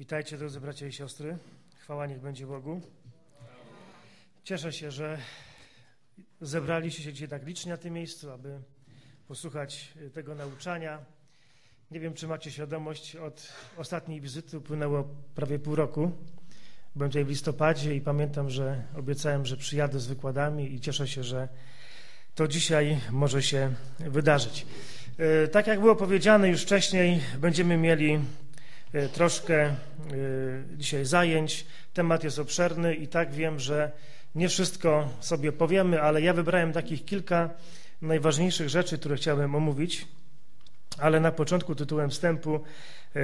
Witajcie drodzy bracia i siostry. Chwała niech będzie Bogu. Cieszę się, że zebraliście się dzisiaj tak licznie na tym miejscu, aby posłuchać tego nauczania. Nie wiem, czy macie świadomość, od ostatniej wizyty upłynęło prawie pół roku. Byłem tutaj w listopadzie i pamiętam, że obiecałem, że przyjadę z wykładami i cieszę się, że to dzisiaj może się wydarzyć. E, tak jak było powiedziane już wcześniej, będziemy mieli troszkę e, dzisiaj zajęć. Temat jest obszerny i tak wiem, że nie wszystko sobie powiemy, ale ja wybrałem takich kilka najważniejszych rzeczy, które chciałbym omówić. Ale na początku, tytułem wstępu,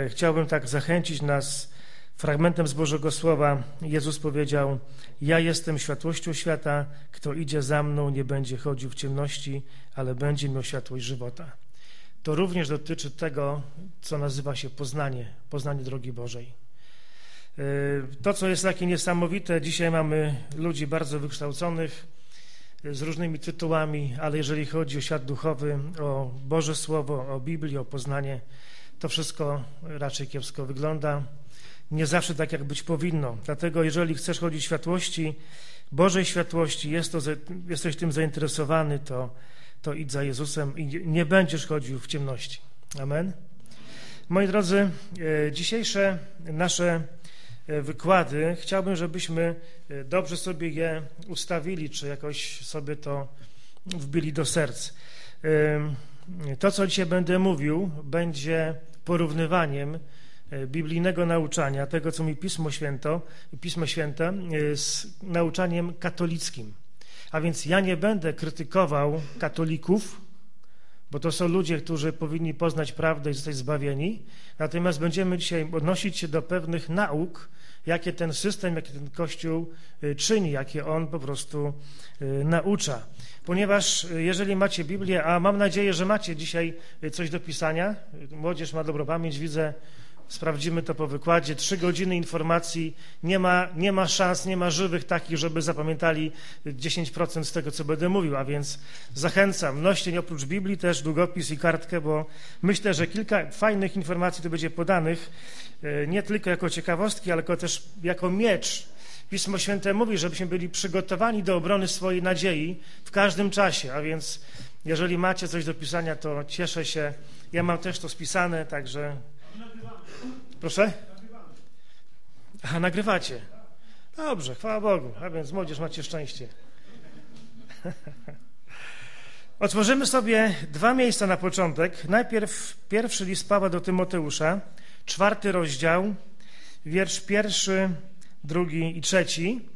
chciałbym tak zachęcić nas fragmentem z Bożego Słowa. Jezus powiedział: Ja jestem światłością świata, kto idzie za mną, nie będzie chodził w ciemności, ale będzie miał światłość żywota to również dotyczy tego, co nazywa się poznanie, poznanie drogi Bożej. E, to, co jest takie niesamowite, dzisiaj mamy ludzi bardzo wykształconych, e, z różnymi tytułami, ale jeżeli chodzi o świat duchowy, o Boże Słowo, o Biblię, o poznanie, to wszystko raczej kiepsko wygląda. Nie zawsze tak, jak być powinno. Dlatego, jeżeli chcesz chodzić w światłości, Bożej światłości, jest to, jesteś tym zainteresowany, to to idź za Jezusem i nie będziesz chodził w ciemności. Amen. Moi drodzy, e, dzisiejsze nasze e, wykłady chciałbym, żebyśmy e, dobrze sobie je ustawili, czy jakoś sobie to wbili do serc. To, co dzisiaj będę mówił, będzie porównywaniem biblijnego nauczania, tego, co mi Pismo, Święto, Pismo Święte, z nauczaniem katolickim. A więc ja nie będę krytykował katolików, bo to są ludzie, którzy powinni poznać prawdę i zostać zbawieni. Natomiast będziemy dzisiaj odnosić się do pewnych nauk, jakie ten system, jakie ten Kościół y, czyni, jakie on po prostu y, naucza. Ponieważ y, jeżeli macie Biblię, a mam nadzieję, że macie dzisiaj coś do pisania, młodzież ma dobrą pamięć, widzę Sprawdzimy to po wykładzie. Trzy godziny informacji. Nie ma, nie ma szans, nie ma żywych takich, żeby zapamiętali 10% z tego, co będę mówił. A więc zachęcam. Noście oprócz Biblii też długopis i kartkę, bo myślę, że kilka fajnych informacji tu będzie podanych. E, nie tylko jako ciekawostki, ale też jako miecz. Pismo Święte mówi, żebyśmy byli przygotowani do obrony swojej nadziei w każdym czasie. A więc jeżeli macie coś do pisania, to cieszę się. Ja mam też to spisane, także Proszę? A, nagrywacie. Dobrze, chwała Bogu. A więc młodzież macie szczęście. Otworzymy sobie dwa miejsca na początek. Najpierw pierwszy list Pawła do Tymoteusza, czwarty rozdział, wiersz pierwszy, drugi i trzeci.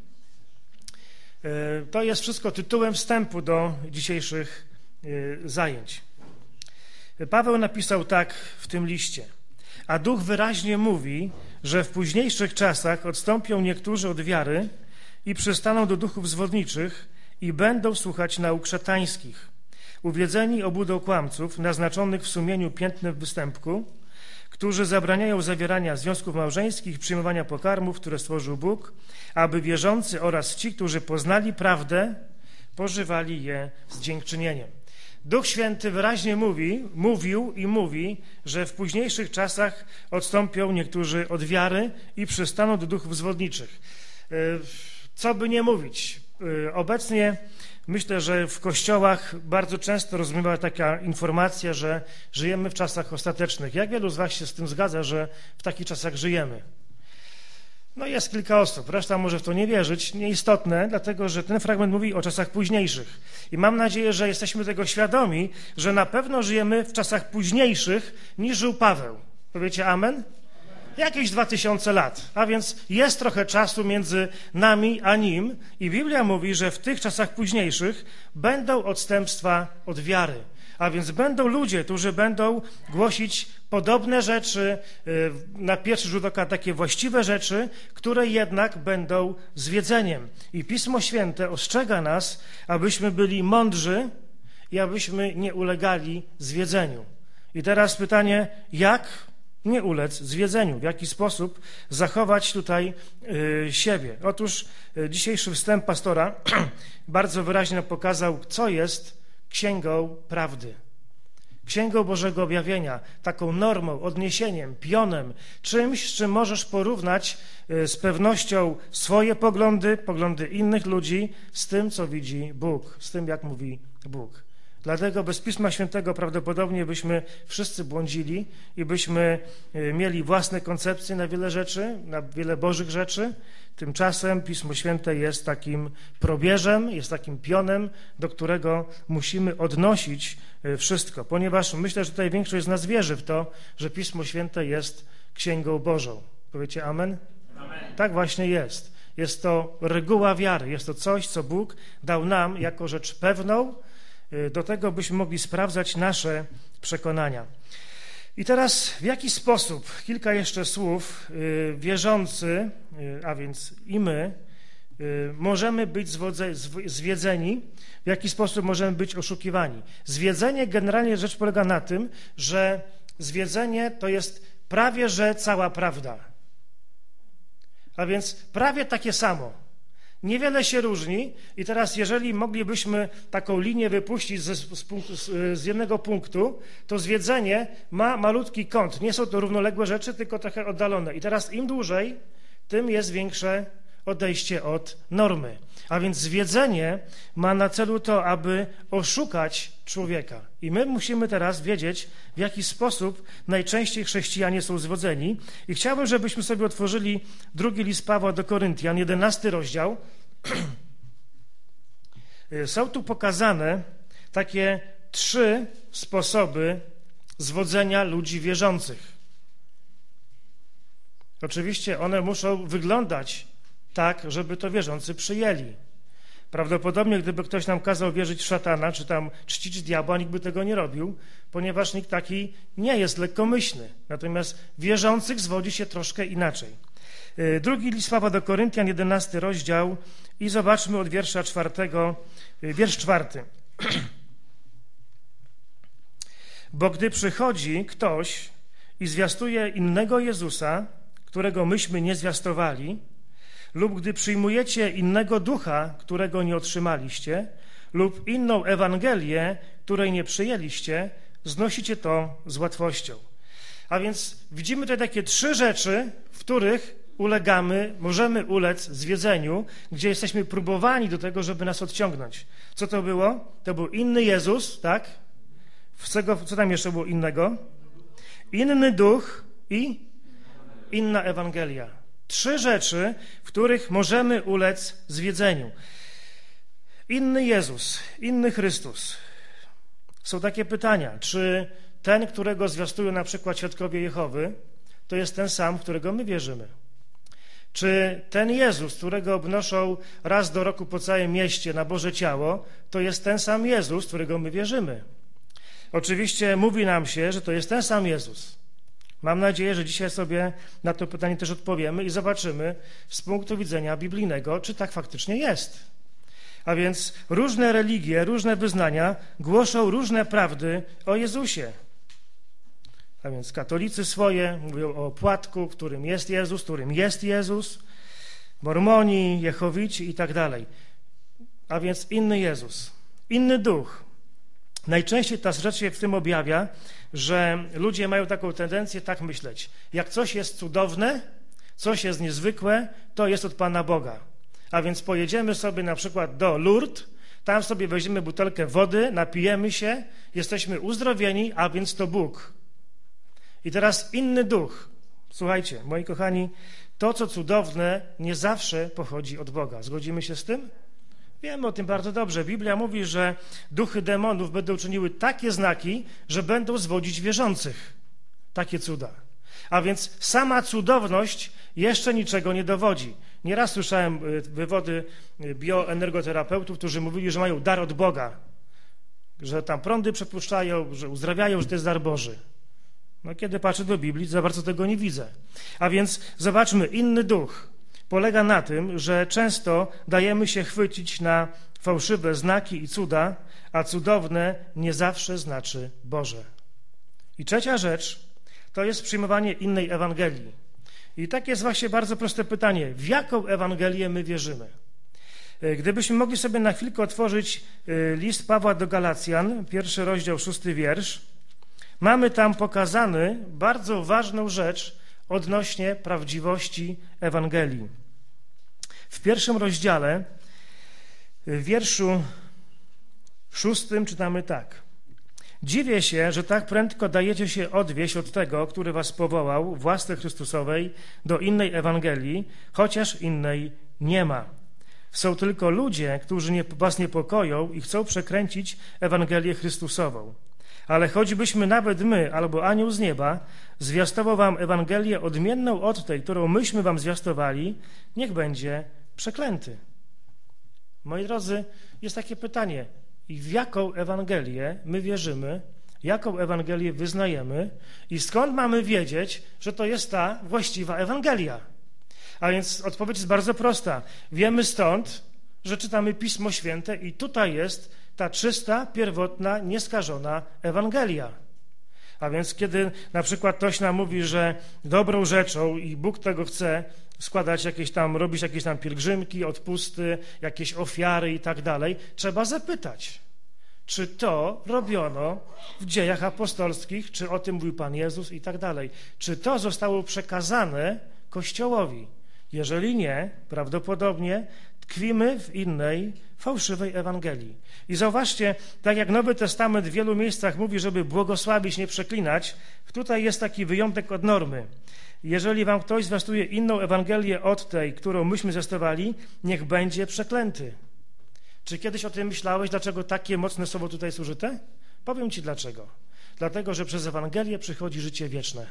E, to jest wszystko tytułem wstępu do dzisiejszych e, zajęć. Paweł napisał tak w tym liście – a Duch wyraźnie mówi, że w późniejszych czasach odstąpią niektórzy od wiary i przystaną do duchów zwodniczych i będą słuchać nauk szatańskich. Uwiedzeni obudą kłamców, naznaczonych w sumieniu piętnym występku, którzy zabraniają zawierania związków małżeńskich przyjmowania pokarmów, które stworzył Bóg, aby wierzący oraz ci, którzy poznali prawdę, pożywali je z dziękczynieniem. Duch Święty wyraźnie mówi, mówił i mówi, że w późniejszych czasach odstąpią niektórzy od wiary i przystaną do duchów zwodniczych. E, co by nie mówić, e, obecnie myślę, że w kościołach bardzo często rozmywa taka informacja, że żyjemy w czasach ostatecznych. Jak wielu z Was się z tym zgadza, że w takich czasach żyjemy? No jest kilka osób, reszta może w to nie wierzyć, nieistotne, dlatego że ten fragment mówi o czasach późniejszych. I mam nadzieję, że jesteśmy tego świadomi, że na pewno żyjemy w czasach późniejszych niż żył Paweł. Powiecie amen? Jakieś dwa tysiące lat, a więc jest trochę czasu między nami a nim i Biblia mówi, że w tych czasach późniejszych będą odstępstwa od wiary. A więc będą ludzie, którzy będą głosić podobne rzeczy, y, na pierwszy rzut oka takie właściwe rzeczy, które jednak będą zwiedzeniem. I Pismo Święte ostrzega nas, abyśmy byli mądrzy i abyśmy nie ulegali zwiedzeniu. I teraz pytanie, jak nie ulec zwiedzeniu, w jaki sposób zachować tutaj y, siebie. Otóż y, dzisiejszy wstęp pastora bardzo wyraźnie pokazał, co jest księgą prawdy. Księgą Bożego Objawienia, taką normą, odniesieniem, pionem, czymś, z czym możesz porównać e, z pewnością swoje poglądy, poglądy innych ludzi z tym, co widzi Bóg, z tym, jak mówi Bóg. Dlatego bez Pisma Świętego prawdopodobnie byśmy wszyscy błądzili i byśmy e, mieli własne koncepcje na wiele rzeczy, na wiele Bożych rzeczy. Tymczasem Pismo Święte jest takim probierzem, jest takim pionem, do którego musimy odnosić e, wszystko, ponieważ myślę, że tutaj większość z nas wierzy w to, że Pismo Święte jest Księgą Bożą. Powiecie amen? amen? Tak właśnie jest. Jest to reguła wiary, jest to coś, co Bóg dał nam jako rzecz pewną, Y, do tego, byśmy mogli sprawdzać nasze przekonania. I teraz w jaki sposób, kilka jeszcze słów, y, wierzący, y, a więc i my, możemy być zwiedzeni, w jaki sposób możemy być oszukiwani. Zwiedzenie generalnie rzecz polega na tym, że zwiedzenie to jest prawie że cała prawda. A więc prawie takie samo. Niewiele się różni i teraz jeżeli moglibyśmy taką linię wypuścić z, z, z, jednego punktu, to zwiedzenie ma malutki kąt. Nie są to równoległe rzeczy, tylko trochę oddalone. I teraz im dłużej, tym jest większe odejście od normy. A więc zwiedzenie ma na celu to, aby oszukać człowieka. I my musimy teraz wiedzieć, w jaki sposób najczęściej chrześcijanie są zwodzeni. I chciałbym, żebyśmy sobie otworzyli drugi list Pawła do Koryntian, jedenasty rozdział. Są tu pokazane takie trzy sposoby zwodzenia ludzi wierzących. Oczywiście one muszą wyglądać tak, żeby to wierzący przyjęli. Prawdopodobnie, gdyby ktoś nam kazał wierzyć w szatana, czy tam czcić diabła, nikt by tego nie robił, ponieważ nikt taki nie jest lekkomyślny. Natomiast wierzących zwodzi się troszkę inaczej. Y, drugi list Pawła do Koryntian, 11 rozdział i zobaczmy od wiersza czwartego, y, wiersz czwarty. Bo gdy przychodzi ktoś i zwiastuje innego Jezusa, którego myśmy nie zwiastowali, lub gdy przyjmujecie innego ducha, którego nie otrzymaliście, lub inną Ewangelię, której nie przyjęliście, znosicie to z łatwością. A więc widzimy tutaj takie trzy rzeczy, w których ulegamy, możemy ulec zwiedzeniu, gdzie jesteśmy próbowani do tego, żeby nas odciągnąć. Co to było? To był inny Jezus, tak? Co, tam jeszcze było innego? Inny duch i inna Ewangelia. Trzy rzeczy, w których możemy ulec zwiedzeniu. Inny Jezus, inny Chrystus. Są takie pytania, czy ten, którego zwiastują na przykład świadkowie Jehowy, to jest ten sam, którego my wierzymy? Czy ten Jezus, którego obnoszą raz do roku po całym mieście na Boże Ciało, to jest ten sam Jezus, którego my wierzymy? Oczywiście mówi nam się, że to jest ten sam Jezus. Mam nadzieję, że dzisiaj sobie na to pytanie też odpowiemy i zobaczymy z punktu widzenia biblijnego, czy tak faktycznie jest. A więc różne religie, różne wyznania głoszą różne prawdy o Jezusie. A więc katolicy swoje mówią o płatku, którym jest Jezus, którym jest Jezus, mormoni, jehowici i tak dalej. A więc inny Jezus, inny duch. Najczęściej ta rzecz się w tym objawia, że ludzie mają taką tendencję tak myśleć. Jak coś jest cudowne, coś jest niezwykłe, to jest od Pana Boga. A więc pojedziemy sobie na przykład do Lourdes, tam sobie weźmiemy butelkę wody, napijemy się, jesteśmy uzdrowieni, a więc to Bóg. I teraz inny duch. Słuchajcie, moi kochani, to, co cudowne, nie zawsze pochodzi od Boga. Zgodzimy się z tym? Wiemy o tym bardzo dobrze. Biblia mówi, że duchy demonów będą czyniły takie znaki, że będą zwodzić wierzących. Takie cuda. A więc sama cudowność jeszcze niczego nie dowodzi. Nieraz słyszałem y, wywody y, bioenergoterapeutów, którzy mówili, że mają dar od Boga, że tam prądy przepuszczają, że uzdrawiają, że to jest dar Boży. No, kiedy patrzę do Biblii, za bardzo tego nie widzę. A więc zobaczmy, inny duch polega na tym, że często dajemy się chwycić na fałszywe znaki i cuda, a cudowne nie zawsze znaczy Boże. I trzecia rzecz to jest przyjmowanie innej Ewangelii. I tak jest właśnie bardzo proste pytanie: w jaką Ewangelię my wierzymy? E, gdybyśmy mogli sobie na chwilkę otworzyć e, list Pawła do Galacjan, pierwszy rozdział, szósty wiersz. mamy tam pokazany bardzo ważną rzecz odnośnie prawdziwości Ewangelii. W pierwszym rozdziale, w wierszu szóstym czytamy tak. Dziwię się, że tak prędko dajecie się odwieść od tego, który was powołał w łasce Chrystusowej do innej Ewangelii, chociaż innej nie ma. Są tylko ludzie, którzy nie, was niepokoją i chcą przekręcić Ewangelię Chrystusową. Ale choćbyśmy nawet my, albo anioł z nieba, zwiastował wam Ewangelię odmienną od tej, którą myśmy wam zwiastowali, niech będzie przeklęty. Moi drodzy, jest takie pytanie, w jaką Ewangelię my wierzymy, jaką Ewangelię wyznajemy i skąd mamy wiedzieć, że to jest ta właściwa Ewangelia. A więc odpowiedź jest bardzo prosta. Wiemy stąd, że czytamy Pismo Święte i tutaj jest ta czysta, pierwotna, nieskażona Ewangelia. A więc kiedy na przykład ktoś nam mówi, że dobrą rzeczą i Bóg tego chce, składać jakieś tam, robić jakieś tam pielgrzymki, odpusty, jakieś ofiary i tak dalej, trzeba zapytać, czy to robiono w dziejach apostolskich, czy o tym mówił Pan Jezus i tak dalej. Czy to zostało przekazane Kościołowi? Jeżeli nie, prawdopodobnie tkwimy w innej, fałszywej Ewangelii. I zauważcie, tak jak Nowy Testament w wielu miejscach mówi, żeby błogosławić, nie przeklinać, tutaj jest taki wyjątek od normy. Jeżeli wam ktoś zwiastuje inną Ewangelię od tej, którą myśmy zwiastowali, niech będzie przeklęty. Czy kiedyś o tym myślałeś, dlaczego takie mocne słowo tutaj jest użyte? Powiem ci dlaczego. Dlatego, że przez Ewangelię przychodzi życie wieczne.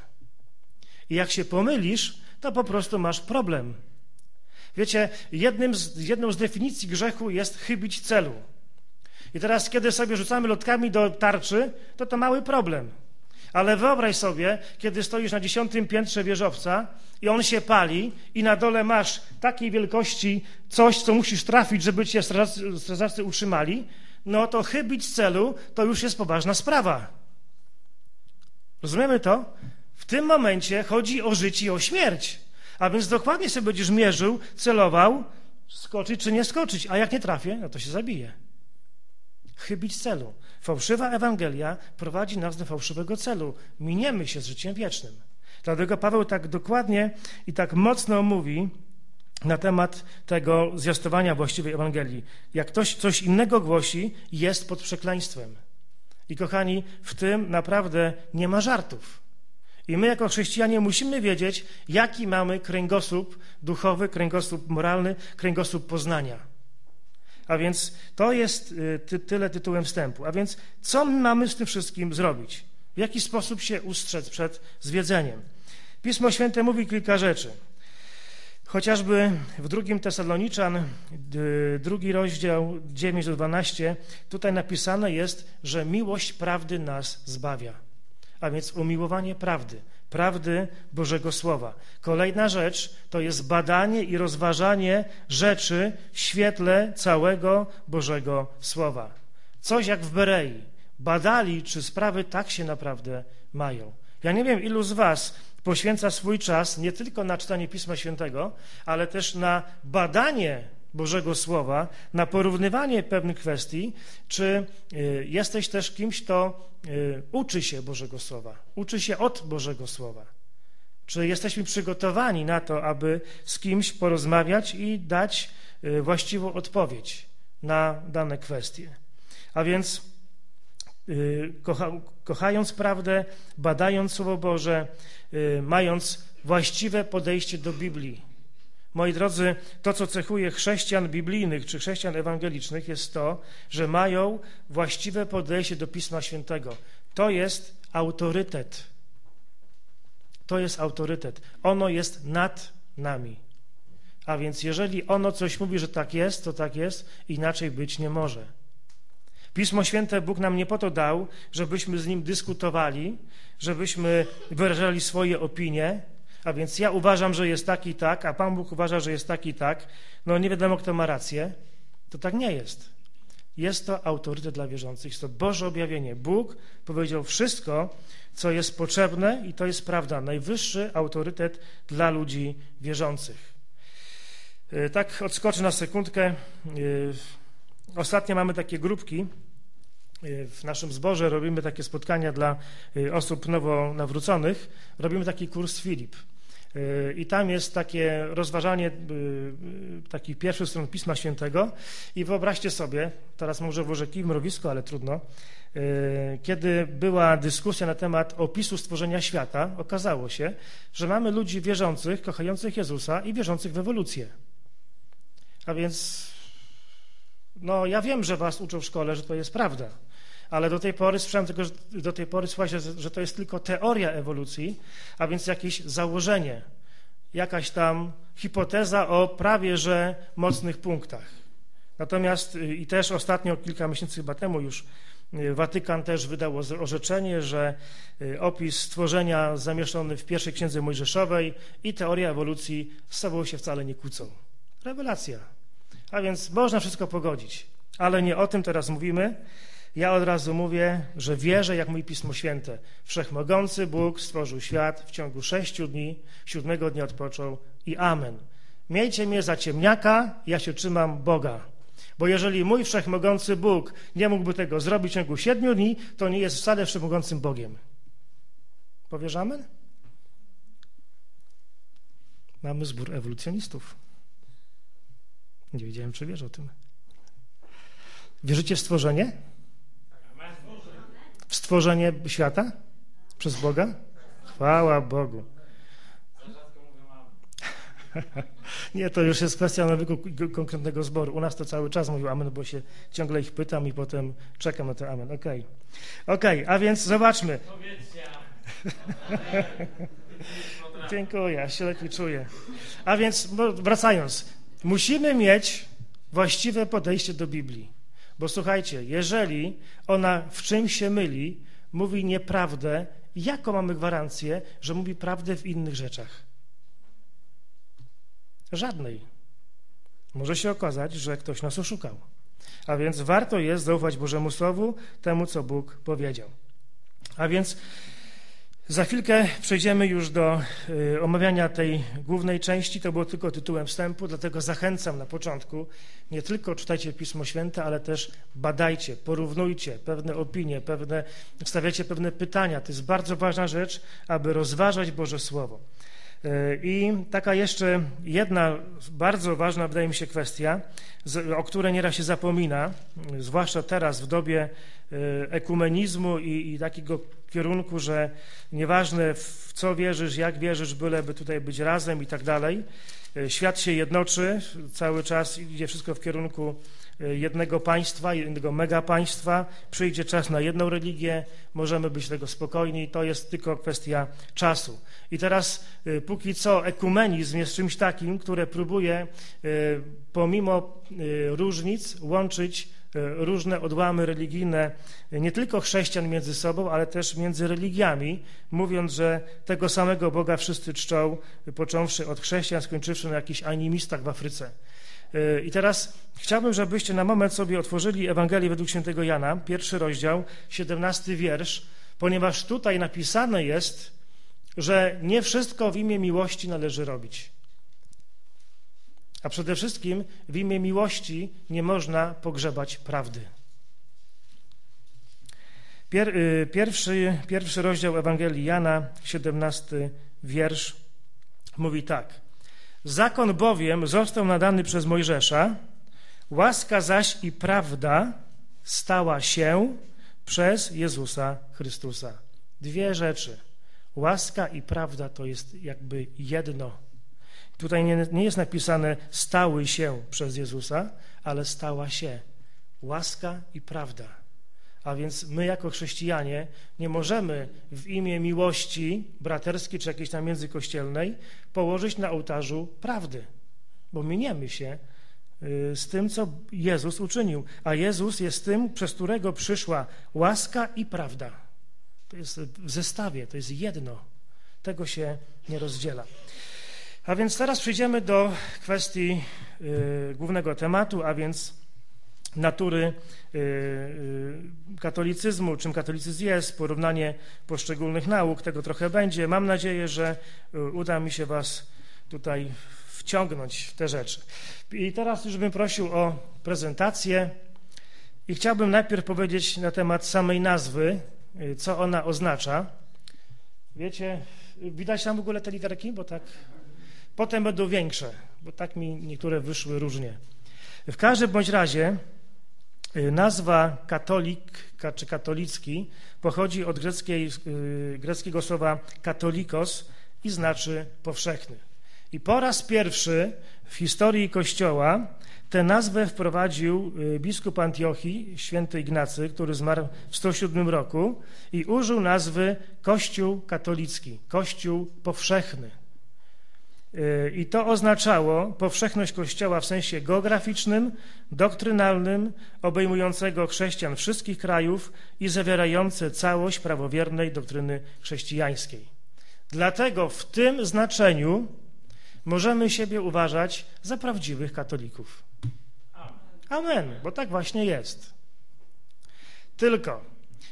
I jak się pomylisz, to po prostu masz problem. Wiecie, z, jedną z definicji grzechu jest chybić celu. I teraz, kiedy sobie rzucamy lotkami do tarczy, to to mały problem. Ale wyobraź sobie, kiedy stoisz na dziesiątym piętrze wieżowca i on się pali i na dole masz takiej wielkości coś, co musisz trafić, żeby cię strażacy, utrzymali, no to chybić celu to już jest poważna sprawa. Rozumiemy to? W tym momencie chodzi o życie i o śmierć. A więc dokładnie sobie będziesz mierzył, celował, skoczyć czy nie skoczyć. A jak nie trafię, no to się zabije. Chybić celu. Fałszywa Ewangelia prowadzi nas do fałszywego celu. Miniemy się z życiem wiecznym. Dlatego Paweł tak dokładnie i tak mocno mówi na temat tego zwiastowania właściwej Ewangelii. Jak ktoś coś innego głosi, jest pod przekleństwem. I kochani, w tym naprawdę nie ma żartów. I my jako chrześcijanie musimy wiedzieć, jaki mamy kręgosłup duchowy, kręgosłup moralny, kręgosłup poznania. A więc to jest y, ty, tyle tytułem wstępu. A więc co my mamy z tym wszystkim zrobić? W jaki sposób się ustrzec przed zwiedzeniem? Pismo Święte mówi kilka rzeczy. Chociażby w drugim Tesaloniczan, drugi rozdział 9 do 12, tutaj napisane jest, że miłość prawdy nas zbawia. A więc umiłowanie prawdy prawdy Bożego Słowa. Kolejna rzecz to jest badanie i rozważanie rzeczy w świetle całego Bożego Słowa. Coś jak w Berei. Badali, czy sprawy tak się naprawdę mają. Ja nie wiem, ilu z Was poświęca swój czas nie tylko na czytanie Pisma Świętego, ale też na badanie Bożego Słowa, na porównywanie pewnych kwestii, czy y, jesteś też kimś, kto y, uczy się Bożego Słowa, uczy się od Bożego Słowa. Czy jesteśmy przygotowani na to, aby z kimś porozmawiać i dać y, właściwą odpowiedź na dane kwestie. A więc kocha, kochając prawdę, badając Słowo Boże, mając właściwe podejście do Biblii, Moi drodzy, to, co cechuje chrześcijan biblijnych czy chrześcijan ewangelicznych, jest to, że mają właściwe podejście do Pisma Świętego. To jest autorytet. To jest autorytet. Ono jest nad nami. A więc, jeżeli ono coś mówi, że tak jest, to tak jest, inaczej być nie może. Pismo Święte Bóg nam nie po to dał, żebyśmy z nim dyskutowali, żebyśmy wyrażali swoje opinie, a więc ja uważam, że jest tak i tak, a Pan Bóg uważa, że jest tak i tak, no nie wiadomo, kto ma rację, to tak nie jest. Jest to autorytet dla wierzących, jest to Boże objawienie. Bóg powiedział wszystko, co jest potrzebne i to jest prawda. Najwyższy autorytet dla ludzi wierzących. E, tak odskoczę na sekundkę. E, ostatnio mamy takie grupki, w naszym zborze robimy takie spotkania dla osób nowo nawróconych. Robimy taki kurs Filip. I tam jest takie rozważanie takich pierwszych stron Pisma Świętego i wyobraźcie sobie, teraz może włożę kij mrowisko, ale trudno, kiedy była dyskusja na temat opisu stworzenia świata, okazało się, że mamy ludzi wierzących, kochających Jezusa i wierzących w ewolucję. A więc, no ja wiem, że was uczą w szkole, że to jest prawda, ale do tej pory słyszałem tylko, że do tej pory słuchajcie, że to jest tylko teoria ewolucji, a więc jakieś założenie, jakaś tam hipoteza o prawie że mocnych punktach. Natomiast i też ostatnio, kilka miesięcy chyba temu już, Watykan też wydał orzeczenie, że opis stworzenia zamieszczony w pierwszej księdze Mojżeszowej i teoria ewolucji z sobą się wcale nie kłócą. Rewelacja. A więc można wszystko pogodzić, ale nie o tym teraz mówimy. Ja od razu mówię, że wierzę, jak mój Pismo Święte. Wszechmogący Bóg stworzył świat w ciągu sześciu dni, siódmego dnia odpoczął i amen. Miejcie mnie za ciemniaka, ja się trzymam Boga. Bo jeżeli mój wszechmogący Bóg nie mógłby tego zrobić w ciągu siedmiu dni, to nie jest wcale wszechmogącym Bogiem. Powiesz amen? Mamy zbór ewolucjonistów. Nie wiedziałem, czy wiesz o tym. Wierzycie w stworzenie? W stworzenie świata? Przez Boga? Chwała Bogu. Nie, to już jest kwestia nawyku konkretnego zboru. U nas to cały czas mówił amen, bo się ciągle ich pytam i potem czekam na ten amen. Okej, okay. okej, okay, a więc zobaczmy. Dziękuję, ja się lepiej czuję. A więc wracając, musimy mieć właściwe podejście do Biblii. Bo słuchajcie, jeżeli ona w czymś się myli, mówi nieprawdę, jaką mamy gwarancję, że mówi prawdę w innych rzeczach? Żadnej. Może się okazać, że ktoś nas oszukał. A więc warto jest zaufać Bożemu Słowu, temu, co Bóg powiedział. A więc za chwilkę przejdziemy już do y, omawiania tej głównej części. To było tylko tytułem wstępu, dlatego zachęcam na początku. Nie tylko czytajcie Pismo Święte, ale też badajcie, porównujcie pewne opinie, pewne, stawiacie pewne pytania. To jest bardzo ważna rzecz, aby rozważać Boże Słowo. Y, I taka jeszcze jedna bardzo ważna, wydaje mi się, kwestia, o której nieraz się zapomina, zwłaszcza teraz w dobie y, ekumenizmu i, i takiego kierunku, że nieważne w co wierzysz, jak wierzysz, byleby tutaj być razem i tak dalej. E, świat się jednoczy, cały czas idzie wszystko w kierunku e, jednego państwa, jednego mega państwa. Przyjdzie czas na jedną religię, możemy być tego spokojni, to jest tylko kwestia czasu. I teraz e, póki co ekumenizm jest czymś takim, które próbuje pomimo różnic łączyć E, różne odłamy religijne, nie tylko chrześcijan między sobą, ale też między religiami, mówiąc, że tego samego Boga wszyscy czczą, począwszy od chrześcijan, skończywszy na jakichś animistach w Afryce. E, I teraz chciałbym, żebyście na moment sobie otworzyli Ewangelię według świętego Jana, pierwszy rozdział, 17 wiersz, ponieważ tutaj napisane jest, że nie wszystko w imię miłości należy robić. A przede wszystkim w imię miłości nie można pogrzebać prawdy. Y, pierwszy, pierwszy rozdział Ewangelii Jana, 17 wiersz, mówi tak. Zakon bowiem został nadany przez Mojżesza, łaska zaś i prawda stała się przez Jezusa Chrystusa. Dwie rzeczy. Łaska i prawda to jest jakby jedno. Tutaj nie, nie jest napisane stały się przez Jezusa, ale stała się łaska i prawda. A więc my jako chrześcijanie nie możemy w imię miłości braterskiej czy jakiejś tam międzykościelnej położyć na ołtarzu prawdy, bo miniemy się y, z tym, co Jezus uczynił. A Jezus jest tym, przez którego przyszła łaska i prawda. To jest w zestawie, to jest jedno. Tego się nie rozdziela. A więc teraz przejdziemy do kwestii y, głównego tematu, a więc natury y, y, katolicyzmu, czym katolicyzm jest, porównanie poszczególnych nauk, tego trochę będzie. Mam nadzieję, że uda mi się Was tutaj wciągnąć w te rzeczy. I teraz już bym prosił o prezentację I chciałbym najpierw powiedzieć na temat samej nazwy, y, co ona oznacza. Wiecie, widać tam w ogóle te literki, bo tak. Potem będą większe, bo tak mi niektóre wyszły różnie. W każdym bądź razie y, nazwa katolik czy katolicki pochodzi od greckiej, y, greckiego słowa katolikos i znaczy powszechny. I po raz pierwszy w historii Kościoła Tę nazwę wprowadził y, biskup Antiochii, święty Ignacy, który zmarł w 107 roku i użył nazwy Kościół katolicki, Kościół powszechny. Y, I to oznaczało powszechność Kościoła w sensie geograficznym, doktrynalnym, obejmującego chrześcijan wszystkich krajów i zawierające całość prawowiernej doktryny chrześcijańskiej. Dlatego w tym znaczeniu możemy siebie uważać za prawdziwych katolików. Amen, bo tak właśnie jest. Tylko,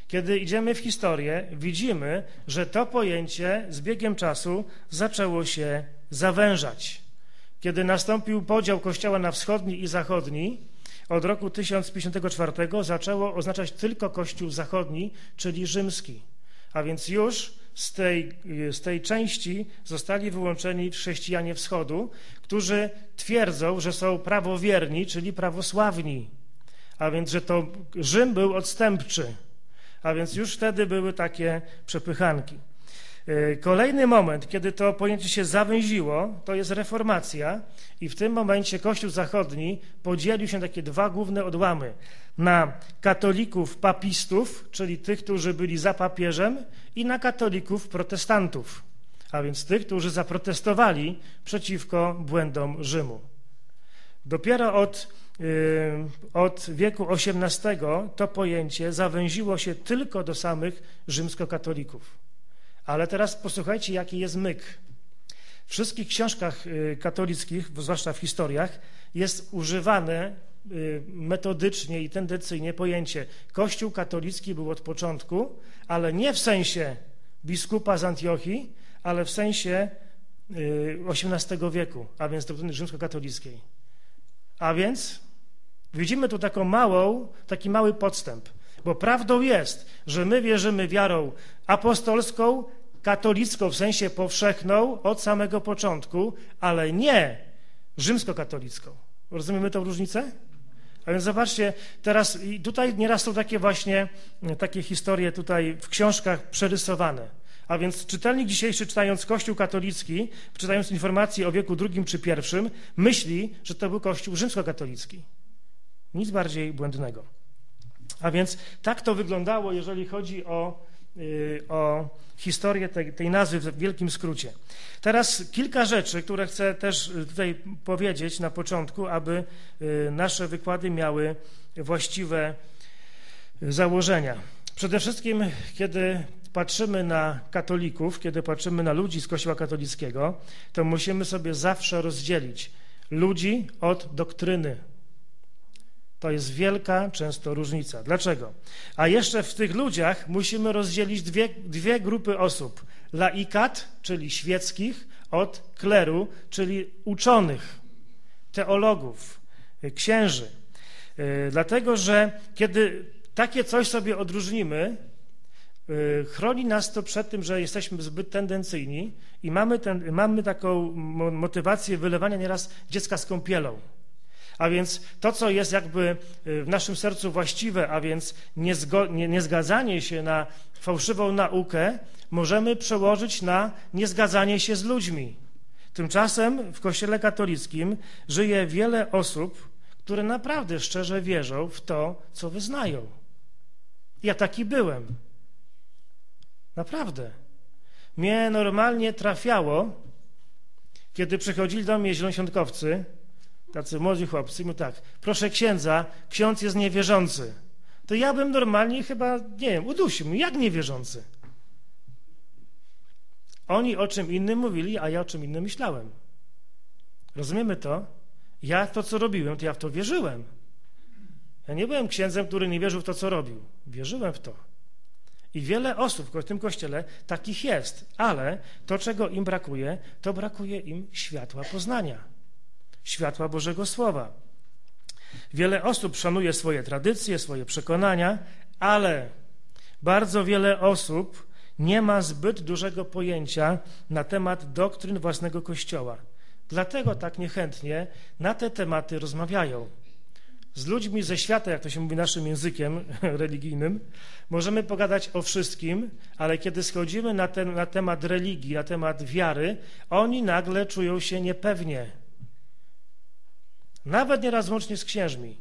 kiedy idziemy w historię, widzimy, że to pojęcie z biegiem czasu zaczęło się zawężać. Kiedy nastąpił podział Kościoła na wschodni i zachodni, od roku 1054 zaczęło oznaczać tylko Kościół zachodni, czyli rzymski. A więc już z tej, z tej części zostali wyłączeni chrześcijanie wschodu, którzy twierdzą, że są prawowierni, czyli prawosławni. A więc, że to Rzym był odstępczy. A więc już wtedy były takie przepychanki. E, kolejny moment, kiedy to pojęcie się zawęziło, to jest reformacja i w tym momencie Kościół Zachodni podzielił się na takie dwa główne odłamy. Na katolików papistów, czyli tych, którzy byli za papieżem i na katolików protestantów, a więc tych, którzy zaprotestowali przeciwko błędom Rzymu. Dopiero od, yy, od wieku XVIII to pojęcie zawęziło się tylko do samych rzymskokatolików. Ale teraz posłuchajcie, jaki jest myk. W wszystkich książkach y, katolickich, zwłaszcza w historiach, jest używane y, metodycznie i tendencyjnie pojęcie Kościół katolicki był od początku, ale nie w sensie biskupa z Antiochii, ale w sensie XVIII y, wieku, a więc doktryny rzymskokatolickiej. A więc widzimy tu taką małą, taki mały podstęp, bo prawdą jest, że my wierzymy wiarą apostolską, katolicką w sensie powszechną od samego początku, ale nie rzymskokatolicką. Rozumiemy tę różnicę? A więc zobaczcie, teraz i tutaj nieraz są takie właśnie takie historie tutaj w książkach przerysowane. A więc czytelnik dzisiejszy, czytając Kościół katolicki, czytając informacje o wieku drugim czy pierwszym, myśli, że to był Kościół rzymskokatolicki. Nic bardziej błędnego. A więc tak to wyglądało, jeżeli chodzi o, yy, o historię tej, tej nazwy w wielkim skrócie. Teraz kilka rzeczy, które chcę też tutaj powiedzieć na początku, aby y, nasze wykłady miały właściwe założenia. Przede wszystkim, kiedy patrzymy na katolików, kiedy patrzymy na ludzi z Kościoła katolickiego, to musimy sobie zawsze rozdzielić ludzi od doktryny to jest wielka często różnica. Dlaczego? A jeszcze w tych ludziach musimy rozdzielić dwie, dwie grupy osób. Laikat, czyli świeckich, od kleru, czyli uczonych, teologów, księży. E, dlatego, że kiedy takie coś sobie odróżnimy, e, chroni nas to przed tym, że jesteśmy zbyt tendencyjni i mamy, ten, mamy taką motywację wylewania nieraz dziecka z kąpielą. A więc to, co jest jakby y, w naszym sercu właściwe, a więc niezgadzanie się na fałszywą naukę, możemy przełożyć na niezgadzanie się z ludźmi. Tymczasem w Kościele katolickim żyje wiele osób, które naprawdę szczerze wierzą w to, co wyznają. Ja taki byłem. Naprawdę. Mnie normalnie trafiało, kiedy przychodzili do mnie zielonoświątkowcy tacy młodzi chłopcy, mówią tak, proszę księdza, ksiądz jest niewierzący. To ja bym normalnie chyba, nie wiem, udusił, jak niewierzący? Oni o czym innym mówili, a ja o czym innym myślałem. Rozumiemy to? Ja to, co robiłem, to ja w to wierzyłem. Ja nie byłem księdzem, który nie wierzył w to, co robił. Wierzyłem w to. I wiele osób w tym kościele takich jest, ale to, czego im brakuje, to brakuje im światła poznania światła Bożego Słowa. Wiele osób szanuje swoje tradycje, swoje przekonania, ale bardzo wiele osób nie ma zbyt dużego pojęcia na temat doktryn własnego Kościoła. Dlatego tak niechętnie na te tematy rozmawiają. Z ludźmi ze świata, jak to się mówi naszym językiem religijnym, możemy pogadać o wszystkim, ale kiedy schodzimy na, ten, na temat religii, na temat wiary, oni nagle czują się niepewnie. Nawet nieraz łącznie z księżmi.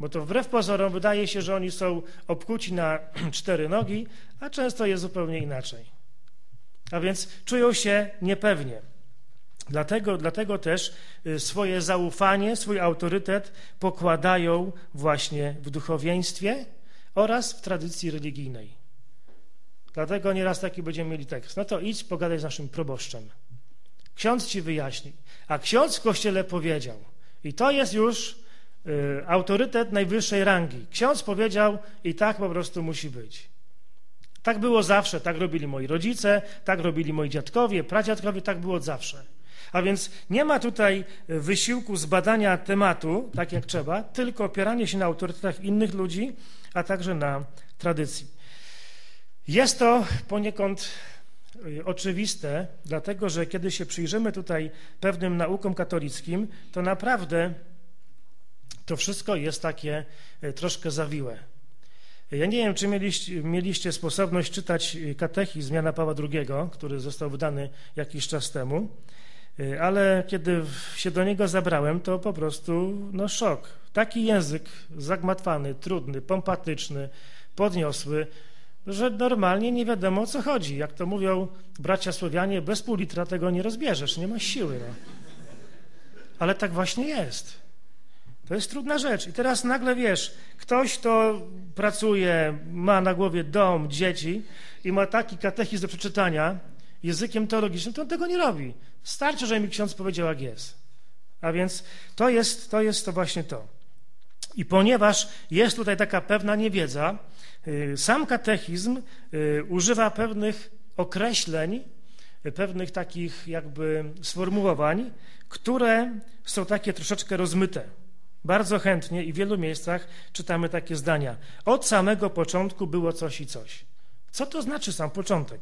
Bo to wbrew pozorom wydaje się, że oni są obkuci na cztery nogi, a często jest zupełnie inaczej. A więc czują się niepewnie. Dlatego, dlatego też y, swoje zaufanie, swój autorytet pokładają właśnie w duchowieństwie oraz w tradycji religijnej. Dlatego nieraz taki będziemy mieli tekst. No to idź, pogadaj z naszym proboszczem. Ksiądz ci wyjaśni. A ksiądz w kościele powiedział. I to jest już y, autorytet najwyższej rangi. Ksiądz powiedział i tak po prostu musi być. Tak było zawsze, tak robili moi rodzice, tak robili moi dziadkowie, pradziadkowie, tak było zawsze. A więc nie ma tutaj wysiłku zbadania tematu, tak jak trzeba, tylko opieranie się na autorytetach innych ludzi, a także na tradycji. Jest to poniekąd y, oczywiste, dlatego że kiedy się przyjrzymy tutaj pewnym naukom katolickim, to naprawdę to wszystko jest takie y, troszkę zawiłe. Ja nie wiem, czy mieliście, mieliście sposobność czytać katechizm Jana Pawła II, który został wydany jakiś czas temu. Y, ale kiedy się do niego zabrałem, to po prostu no szok. Taki język zagmatwany, trudny, pompatyczny, podniosły, że normalnie nie wiadomo o co chodzi. Jak to mówią bracia Słowianie, bez pół litra tego nie rozbierzesz, nie ma siły. No. Ale tak właśnie jest. To jest trudna rzecz. I teraz nagle wiesz, ktoś, kto pracuje, ma na głowie dom, dzieci i ma taki katechizm do przeczytania, językiem teologicznym, to on tego nie robi. Starczy, że mi ksiądz powiedział, jak jest. A więc to jest to, jest to właśnie to. I ponieważ jest tutaj taka pewna niewiedza, sam katechizm y, używa pewnych określeń, y, pewnych takich jakby sformułowań, które są takie troszeczkę rozmyte. Bardzo chętnie i w wielu miejscach czytamy takie zdania. Od samego początku było coś i coś. Co to znaczy sam początek?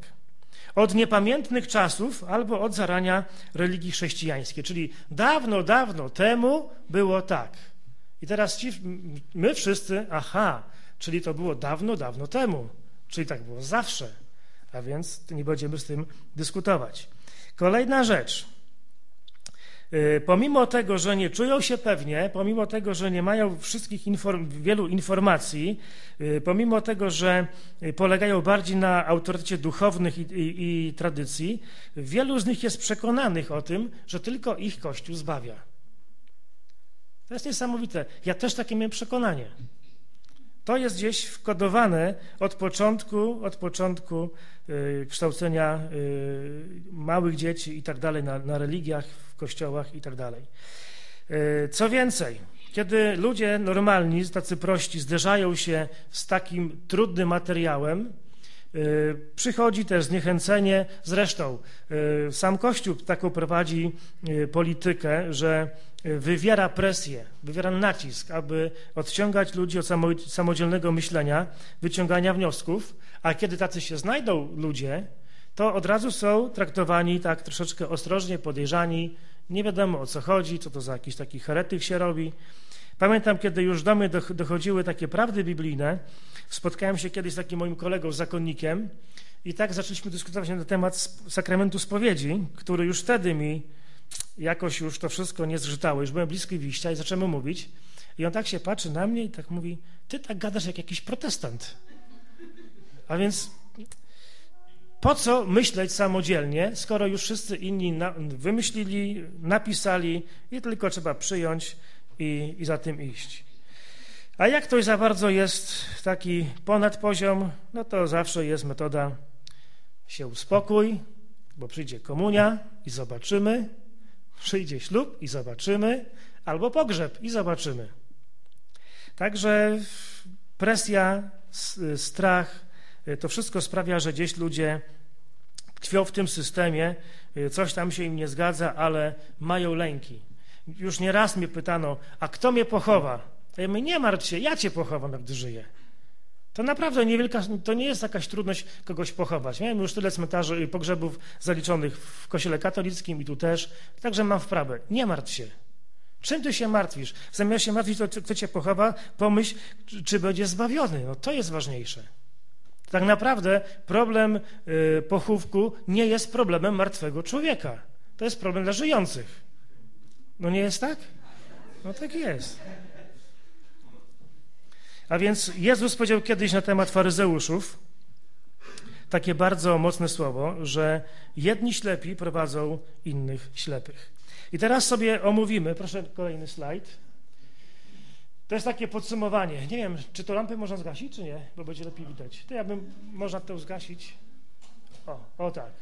od niepamiętnych czasów albo od zarania religii chrześcijańskiej. Czyli dawno, dawno temu było tak. I teraz ci, my wszyscy, aha, czyli to było dawno, dawno temu. Czyli tak było zawsze. A więc nie będziemy z tym dyskutować. Kolejna rzecz. Y, pomimo tego, że nie czują się pewnie, pomimo tego, że nie mają wszystkich inform wielu informacji, y, pomimo tego, że y, polegają bardziej na autorytecie duchownych i, i, i tradycji, wielu z nich jest przekonanych o tym, że tylko ich Kościół zbawia. To jest niesamowite. Ja też takie miałem przekonanie. To jest gdzieś wkodowane od początku, od początku y, kształcenia y, małych dzieci i tak dalej na, religiach, w kościołach i tak dalej. Y, co więcej, kiedy ludzie normalni, tacy prości, zderzają się z takim trudnym materiałem, przychodzi też zniechęcenie. Zresztą sam Kościół taką prowadzi politykę, że wywiera presję, wywiera nacisk, aby odciągać ludzi od samodzielnego myślenia, wyciągania wniosków, a kiedy tacy się znajdą ludzie, to od razu są traktowani tak troszeczkę ostrożnie, podejrzani, nie wiadomo o co chodzi, co to za jakiś taki heretyk się robi. Pamiętam, kiedy już do mnie dochodziły takie prawdy biblijne, spotkałem się kiedyś z takim moim kolegą, zakonnikiem i tak zaczęliśmy dyskutować na temat sakramentu spowiedzi, który już wtedy mi jakoś już to wszystko nie zgrzytało, już byłem bliski wyjścia i zaczęmy mówić. I on tak się patrzy na mnie i tak mówi, ty tak gadasz jak jakiś protestant. A więc po co myśleć samodzielnie, skoro już wszyscy inni na, wymyślili, napisali i tylko trzeba przyjąć i, i za tym iść. A jak ktoś za bardzo jest taki ponad poziom, no to zawsze jest metoda się uspokój, bo przyjdzie komunia i zobaczymy, Przyjdzie ślub i zobaczymy, albo pogrzeb i zobaczymy. Także presja, strach, y, to wszystko sprawia, że gdzieś ludzie tkwią w tym systemie, y, coś tam się im nie zgadza, ale mają lęki. Już nie raz mnie pytano, a kto mnie pochowa? Ja mówię, nie martw się, ja cię pochowam, jak gdy żyję. To naprawdę niewielka, to nie jest jakaś trudność kogoś pochować. Miałem już tyle cmentarzy i pogrzebów zaliczonych w kościele katolickim i tu też, także mam wprawę. Nie martw się. Czym ty się martwisz? Zamiast się martwić, to kto cię pochowa, pomyśl, czy będzie zbawiony. No to jest ważniejsze. Tak naprawdę problem y, pochówku nie jest problemem martwego człowieka. To jest problem dla żyjących. No nie jest tak? No tak jest. A więc Jezus powiedział kiedyś na temat faryzeuszów takie bardzo mocne słowo, że jedni ślepi prowadzą innych ślepych. I teraz sobie omówimy, proszę kolejny slajd. To jest takie podsumowanie. Nie wiem, czy to lampy można zgasić, czy nie, bo będzie lepiej widać. To ja bym, można to zgasić. O, o tak.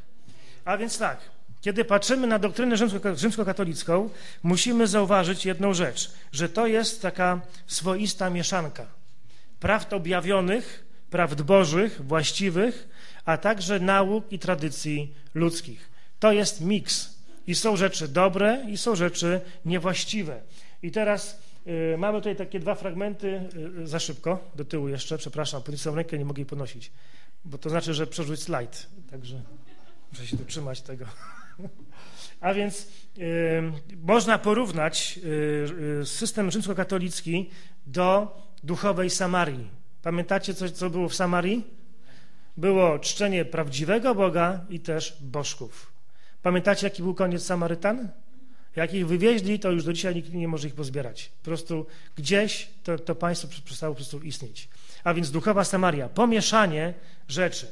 A więc tak, kiedy patrzymy na doktrynę rzymskokatolicką, musimy zauważyć jedną rzecz, że to jest taka swoista mieszanka prawd objawionych, prawd bożych, właściwych, a także nauk i tradycji ludzkich. To jest miks. I są rzeczy dobre, i są rzeczy niewłaściwe. I teraz y, mamy tutaj takie dwa fragmenty, y, za szybko, do tyłu jeszcze, przepraszam, podniosłem rękę, nie mogę jej podnosić, bo to znaczy, że przerzuć slajd, także muszę się dotrzymać tego. A więc y, można porównać y, system rzymskokatolicki do duchowej Samarii. Pamiętacie, coś, co było w Samarii? Było czczenie prawdziwego Boga i też bożków. Pamiętacie, jaki był koniec Samarytan? Jak ich wywieźli, to już do dzisiaj nikt nie może ich pozbierać. Po prostu gdzieś to, to państwo przestało po prostu istnieć. A więc duchowa Samaria, pomieszanie rzeczy.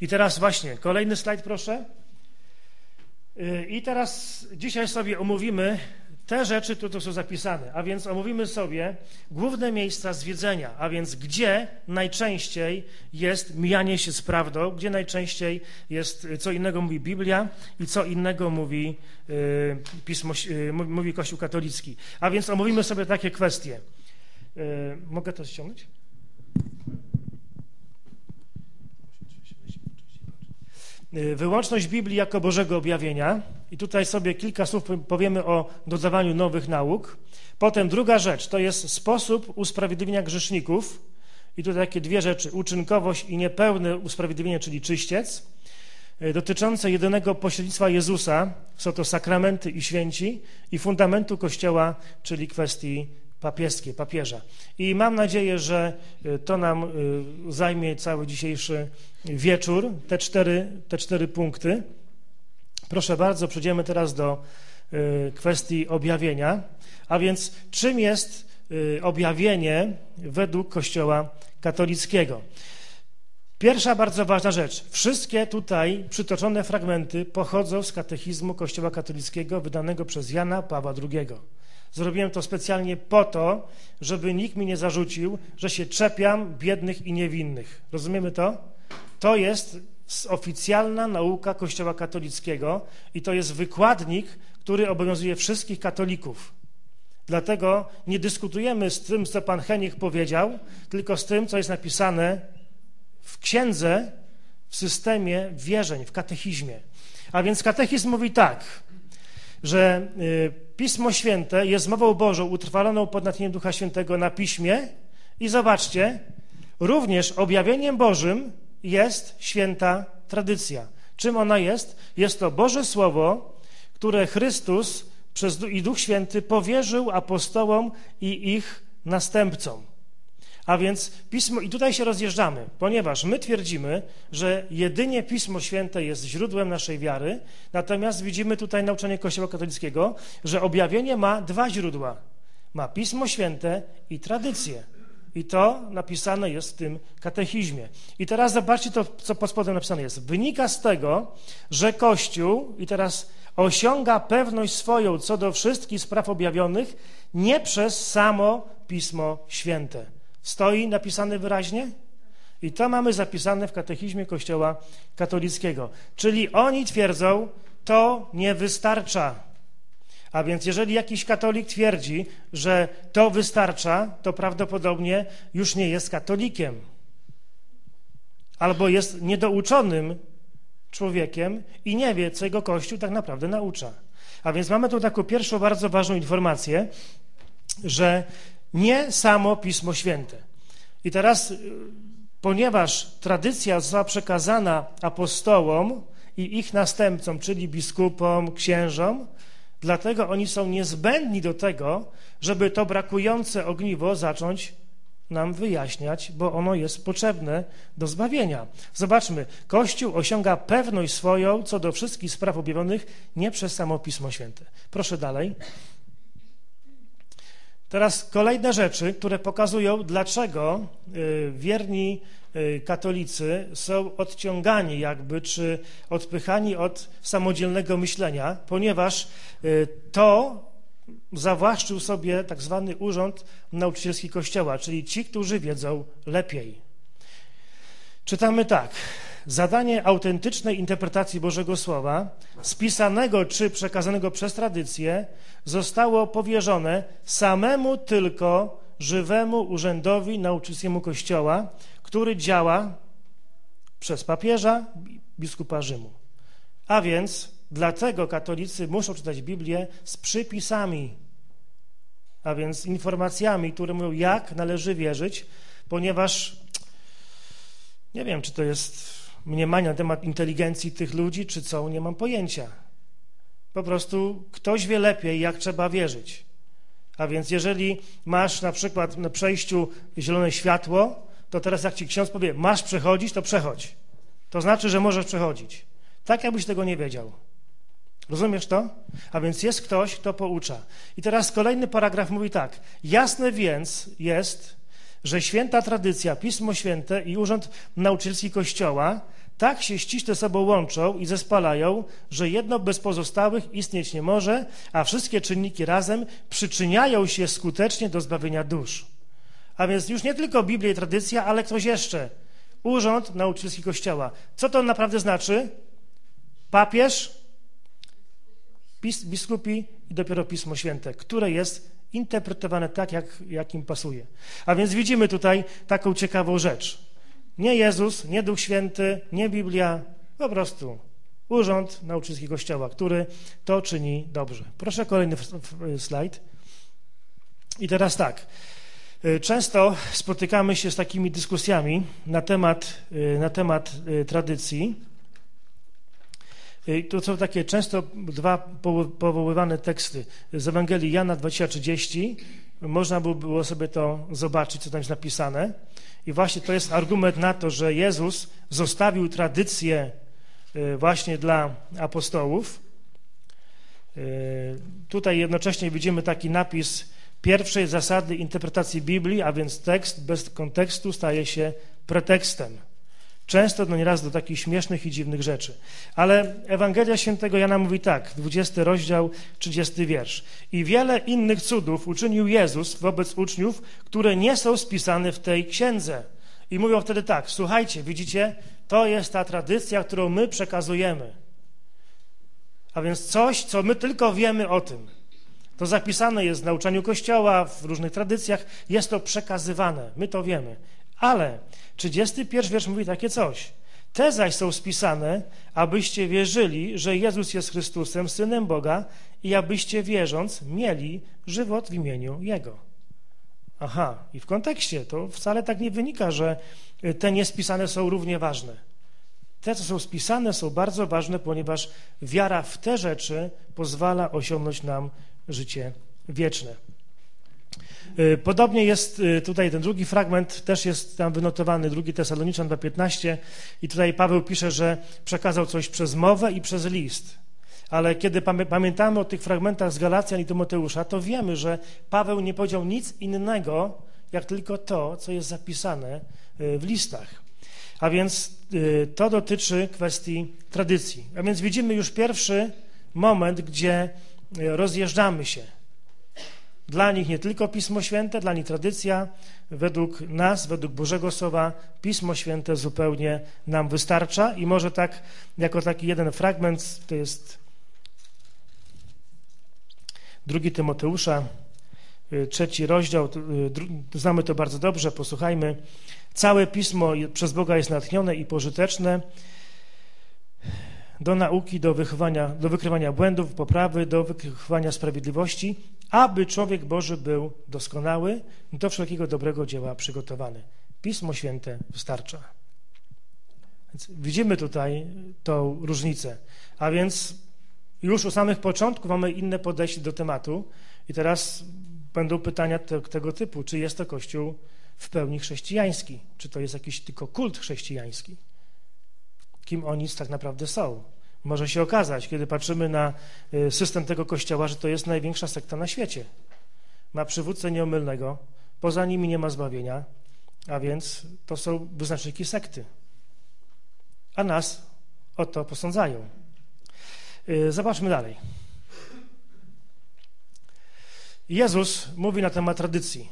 I teraz właśnie, kolejny slajd proszę. Y, I teraz dzisiaj sobie omówimy te rzeczy tu są zapisane, a więc omówimy sobie główne miejsca zwiedzenia, a więc gdzie najczęściej jest mijanie się z prawdą, gdzie najczęściej jest, co innego mówi Biblia i co innego mówi y, Pismo, y, mówi Kościół katolicki. A więc omówimy sobie takie kwestie. Y, mogę to ściągnąć? Y, wyłączność Biblii jako Bożego objawienia. I tutaj sobie kilka słów powiemy o dodawaniu nowych nauk. Potem druga rzecz to jest sposób usprawiedliwienia grzeszników. I tutaj takie dwie rzeczy: uczynkowość i niepełne usprawiedliwienie, czyli czyściec, y, dotyczące jedynego pośrednictwa Jezusa, są to sakramenty i święci, i fundamentu Kościoła, czyli kwestii papieskie, papieża. I mam nadzieję, że y, to nam y, zajmie cały dzisiejszy wieczór, te cztery, te cztery punkty. Proszę bardzo, przejdziemy teraz do y, kwestii objawienia. A więc czym jest objawienie według Kościoła katolickiego? Pierwsza bardzo ważna rzecz. Wszystkie tutaj przytoczone fragmenty pochodzą z katechizmu Kościoła katolickiego wydanego przez Jana Pawła II. Zrobiłem to specjalnie po to, żeby nikt mi nie zarzucił, że się czepiam biednych i niewinnych. Rozumiemy to? To jest oficjalna nauka Kościoła katolickiego i to jest wykładnik, który obowiązuje wszystkich katolików. Dlatego nie dyskutujemy z tym, co pan Henich powiedział, tylko z tym, co jest napisane w księdze, w systemie wierzeń, w katechizmie. A więc katechizm mówi tak, że y, Pismo Święte jest mową Bożą utrwaloną pod natchnieniem Ducha Świętego na Piśmie i zobaczcie, również objawieniem Bożym jest święta tradycja. Czym ona jest? Jest to Boże Słowo, które Chrystus przez i Duch Święty powierzył apostołom i ich następcom. A więc Pismo, i tutaj się rozjeżdżamy, ponieważ my twierdzimy, że jedynie Pismo Święte jest źródłem naszej wiary, natomiast widzimy tutaj nauczanie Kościoła katolickiego, że objawienie ma dwa źródła. Ma Pismo Święte i tradycję. I to napisane jest w tym katechizmie. I teraz zobaczcie to, co pod spodem napisane jest. Wynika z tego, że Kościół, i teraz osiąga pewność swoją co do wszystkich spraw objawionych nie przez samo Pismo Święte Stoi napisane wyraźnie? I to mamy zapisane w katechizmie Kościoła katolickiego. Czyli oni twierdzą, to nie wystarcza. A więc jeżeli jakiś katolik twierdzi, że to wystarcza, to prawdopodobnie już nie jest katolikiem. Albo jest niedouczonym człowiekiem i nie wie, co jego Kościół tak naprawdę naucza. A więc mamy tu taką pierwszą bardzo ważną informację, że nie samo Pismo Święte. I teraz, y, ponieważ tradycja została przekazana apostołom i ich następcom, czyli biskupom, księżom, dlatego oni są niezbędni do tego, żeby to brakujące ogniwo zacząć nam wyjaśniać, bo ono jest potrzebne do zbawienia. Zobaczmy, Kościół osiąga pewność swoją co do wszystkich spraw objawionych nie przez samo Pismo Święte. Proszę dalej. Teraz kolejne rzeczy, które pokazują, dlaczego y, wierni y, katolicy są odciągani jakby, czy odpychani od samodzielnego myślenia, ponieważ y, to zawłaszczył sobie tak zwany urząd nauczycielski Kościoła, czyli ci, którzy wiedzą lepiej. Czytamy tak. Zadanie autentycznej interpretacji Bożego Słowa, spisanego czy przekazanego przez tradycję, zostało powierzone samemu tylko żywemu urzędowi nauczycielskiemu Kościoła, który działa przez papieża, biskupa Rzymu. A więc dlatego katolicy muszą czytać Biblię z przypisami, a więc informacjami, które mówią, jak należy wierzyć, ponieważ nie wiem, czy to jest mniemanie na temat inteligencji tych ludzi, czy co, nie mam pojęcia. Po prostu ktoś wie lepiej, jak trzeba wierzyć. A więc jeżeli masz na przykład na przejściu zielone światło, to teraz jak ci ksiądz powie, masz przechodzić, to przechodź. To znaczy, że możesz przechodzić. Tak, jakbyś tego nie wiedział. Rozumiesz to? A więc jest ktoś, kto poucza. I teraz kolejny paragraf mówi tak. Jasne więc jest, że święta tradycja, Pismo Święte i Urząd Nauczycielski Kościoła tak się ściśle sobą łączą i zespalają, że jedno bez pozostałych istnieć nie może, a wszystkie czynniki razem przyczyniają się skutecznie do zbawienia dusz. A więc już nie tylko Biblia i tradycja, ale ktoś jeszcze. Urząd Nauczycielski Kościoła. Co to naprawdę znaczy? Papież, biskupi i dopiero Pismo Święte, które jest interpretowane tak, jak, jak im pasuje. A więc widzimy tutaj taką ciekawą rzecz. Nie Jezus, nie Duch Święty, nie Biblia, po prostu urząd nauczycielski Kościoła, który to czyni dobrze. Proszę kolejny slajd. I teraz tak. Y, często spotykamy się z takimi dyskusjami na temat, y, na temat y, tradycji, to są takie często dwa powoływane teksty z Ewangelii Jana 20:30. Można by było sobie to zobaczyć, co tam jest napisane. I właśnie to jest argument na to, że Jezus zostawił tradycję y, właśnie dla apostołów. Y, tutaj jednocześnie widzimy taki napis pierwszej zasady interpretacji Biblii, a więc tekst bez kontekstu staje się pretekstem. Często, no nieraz do takich śmiesznych i dziwnych rzeczy. Ale Ewangelia Świętego Jana mówi tak, 20 rozdział, 30 wiersz. I wiele innych cudów uczynił Jezus wobec uczniów, które nie są spisane w tej księdze. I mówią wtedy tak, słuchajcie, widzicie, to jest ta tradycja, którą my przekazujemy. A więc coś, co my tylko wiemy o tym. To zapisane jest w nauczaniu Kościoła, w różnych tradycjach, jest to przekazywane, my to wiemy. Ale 31 wiersz mówi takie coś. Te zaś są spisane, abyście wierzyli, że Jezus jest Chrystusem, Synem Boga i abyście wierząc mieli żywot w imieniu Jego. Aha, i w kontekście to wcale tak nie wynika, że te niespisane są równie ważne. Te, co są spisane, są bardzo ważne, ponieważ wiara w te rzeczy pozwala osiągnąć nam życie wieczne. Y, podobnie jest y, tutaj ten drugi fragment, też jest tam wynotowany, drugi Tesaloniczan 2.15 i tutaj Paweł pisze, że przekazał coś przez mowę i przez list. Ale kiedy pamiętamy o tych fragmentach z Galacjan i Tymoteusza, to wiemy, że Paweł nie powiedział nic innego, jak tylko to, co jest zapisane y, w listach. A więc to dotyczy kwestii tradycji. A więc widzimy już pierwszy moment, gdzie rozjeżdżamy się dla nich nie tylko Pismo Święte, dla nich tradycja, według nas, według Bożego Słowa, Pismo Święte zupełnie nam wystarcza. I może tak, jako taki jeden fragment, to jest drugi Tymoteusza, y, trzeci rozdział, y, znamy to bardzo dobrze, posłuchajmy. Całe Pismo przez Boga jest natchnione i pożyteczne. Do nauki, do wychowania, do wykrywania błędów, poprawy, do wykrywania sprawiedliwości, aby człowiek Boży był doskonały, do wszelkiego dobrego dzieła przygotowany. Pismo Święte wystarcza. Więc widzimy tutaj tą różnicę. A więc już u samych początków mamy inne podejście do tematu i teraz będą pytania te, tego typu, czy jest to Kościół w pełni chrześcijański, czy to jest jakiś tylko kult chrześcijański kim oni tak naprawdę są. Może się okazać, kiedy patrzymy na y, system tego kościoła, że to jest największa sekta na świecie. Ma przywódcę nieomylnego, poza nimi nie ma zbawienia, a więc to są wyznaczniki sekty. A nas o to posądzają. Y, zobaczmy dalej. Jezus mówi na temat tradycji.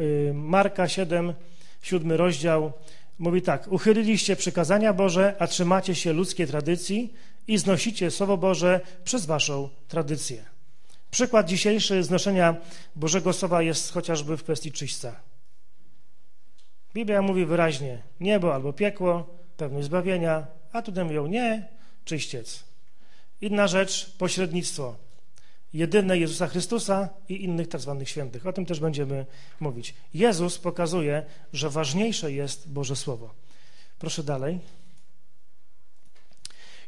Y, Marka 7, 7 rozdział, Mówi tak, uchyliliście przykazania Boże, a trzymacie się ludzkiej tradycji i znosicie Słowo Boże przez waszą tradycję. Przykład dzisiejszy znoszenia Bożego Słowa jest chociażby w kwestii czyśćca. Biblia mówi wyraźnie, niebo albo piekło, pewność zbawienia, a tutaj mówią nie, czyściec. Inna rzecz, pośrednictwo jedyne Jezusa Chrystusa i innych tak zwanych świętych. O tym też będziemy mówić. Jezus pokazuje, że ważniejsze jest Boże Słowo. Proszę dalej.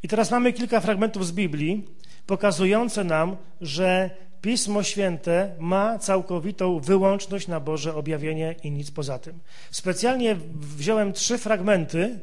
I teraz mamy kilka fragmentów z Biblii pokazujące nam, że Pismo Święte ma całkowitą wyłączność na Boże objawienie i nic poza tym. Specjalnie wziąłem trzy fragmenty,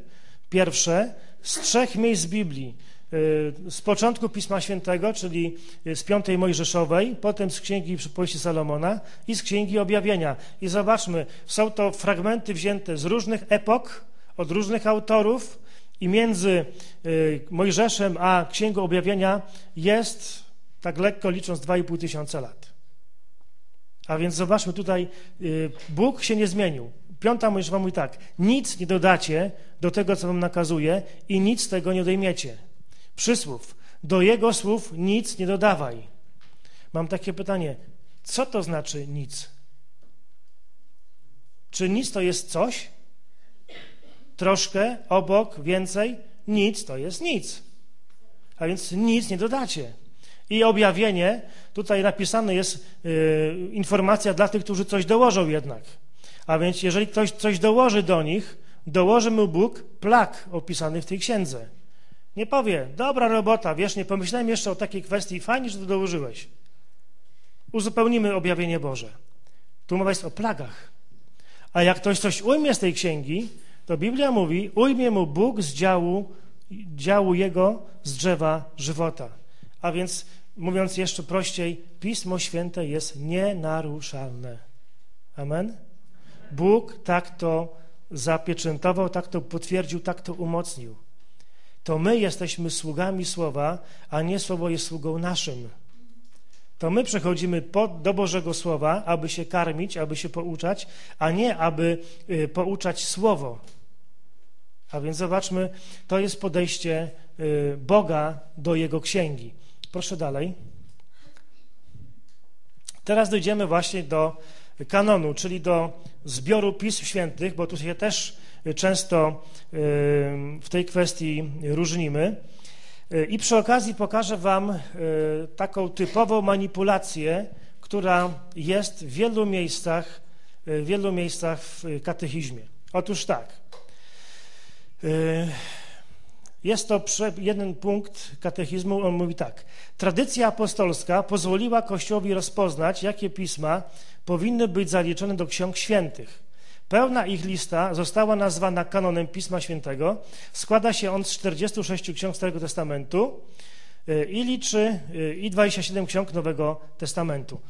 pierwsze, z trzech miejsc Biblii. Y, z początku Pisma Świętego, czyli z piątej Mojżeszowej, potem z Księgi Przypowieści Salomona i z Księgi Objawienia. I zobaczmy, są to fragmenty wzięte z różnych epok, od różnych autorów i między y, Mojżeszem a Księgą Objawienia jest, tak lekko licząc, 2,5 tysiąca lat. A więc zobaczmy tutaj, y, Bóg się nie zmienił. Piąta Mojżeszowa mówi tak, nic nie dodacie do tego, co wam nakazuje i nic z tego nie odejmiecie przysłów. Do jego słów nic nie dodawaj. Mam takie pytanie, co to znaczy nic? Czy nic to jest coś? Troszkę, obok, więcej? Nic to jest nic. A więc nic nie dodacie. I objawienie, tutaj napisane jest yy, informacja dla tych, którzy coś dołożą jednak. A więc jeżeli ktoś coś dołoży do nich, dołoży mu Bóg plak opisany w tej księdze. Nie powie, dobra robota, wiesz, nie pomyślałem jeszcze o takiej kwestii, fajnie, że to dołożyłeś. Uzupełnimy objawienie Boże. Tu mowa jest o plagach. A jak ktoś coś ujmie z tej księgi, to Biblia mówi, ujmie mu Bóg z działu, działu jego z drzewa żywota. A więc, mówiąc jeszcze prościej, Pismo Święte jest nienaruszalne. Amen? Bóg tak to zapieczętował, tak to potwierdził, tak to umocnił to my jesteśmy sługami Słowa, a nie Słowo jest sługą naszym. To my przechodzimy pod, do Bożego Słowa, aby się karmić, aby się pouczać, a nie aby y, pouczać Słowo. A więc zobaczmy, to jest podejście y, Boga do Jego księgi. Proszę dalej. Teraz dojdziemy właśnie do kanonu, czyli do zbioru pism świętych, bo tu się też często w tej kwestii różnimy. I przy okazji pokażę Wam taką typową manipulację, która jest w wielu miejscach, w wielu miejscach w katechizmie. Otóż tak. Jest to jeden punkt katechizmu, on mówi tak. Tradycja apostolska pozwoliła Kościołowi rozpoznać, jakie pisma powinny być zaliczone do ksiąg świętych. Pełna ich lista została nazwana kanonem Pisma Świętego. Składa się on z 46 ksiąg Starego Testamentu y, i liczy y, i 27 ksiąg Nowego Testamentu.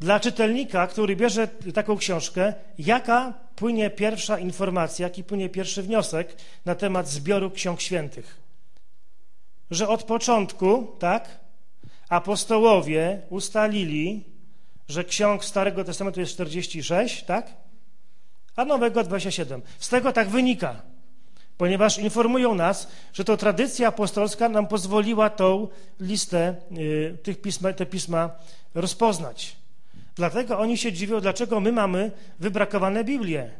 Dla czytelnika, który bierze taką książkę, jaka płynie pierwsza informacja, jaki płynie pierwszy wniosek na temat zbioru ksiąg świętych? Że od początku, tak, apostołowie ustalili, że ksiąg Starego Testamentu jest 46, tak? A nowego 27. Z tego tak wynika, ponieważ informują nas, że to tradycja apostolska nam pozwoliła tą listę y, tych pisma, te pisma rozpoznać. Dlatego oni się dziwią, dlaczego my mamy wybrakowane Biblię.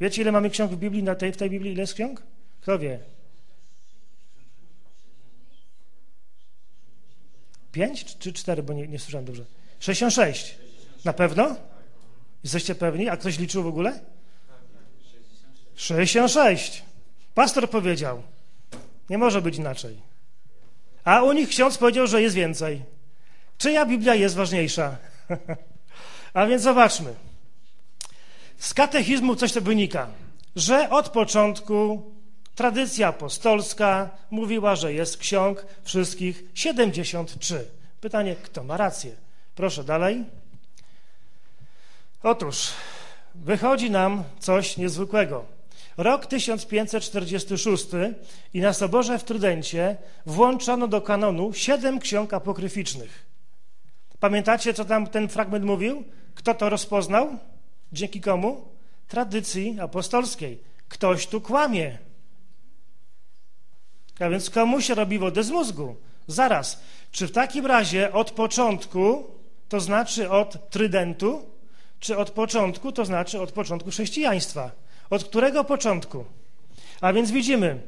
Wiecie, ile mamy ksiąg w Biblii, na tej, w tej Biblii ile jest ksiąg? Kto wie? 65 czy 4, bo nie, nie słyszałem dobrze. 66. Na pewno? Jesteście pewni? A ktoś liczył w ogóle? 66. Pastor powiedział. Nie może być inaczej. A u nich ksiądz powiedział, że jest więcej. Czyja Biblia jest ważniejsza? A więc zobaczmy. Z katechizmu coś to wynika, że od początku tradycja apostolska mówiła, że jest ksiąg wszystkich 73. Pytanie, kto ma rację? Proszę dalej. Otóż wychodzi nam coś niezwykłego. Rok 1546 i na Soborze w Trydencie włączono do kanonu siedem ksiąg apokryficznych. Pamiętacie, co tam ten fragment mówił? Kto to rozpoznał? Dzięki komu? Tradycji apostolskiej. Ktoś tu kłamie. A więc komu się robi wodę z mózgu? Zaraz. Czy w takim razie od początku, to znaczy od Trydentu, czy od początku, to znaczy od początku chrześcijaństwa? Od którego początku? A więc widzimy,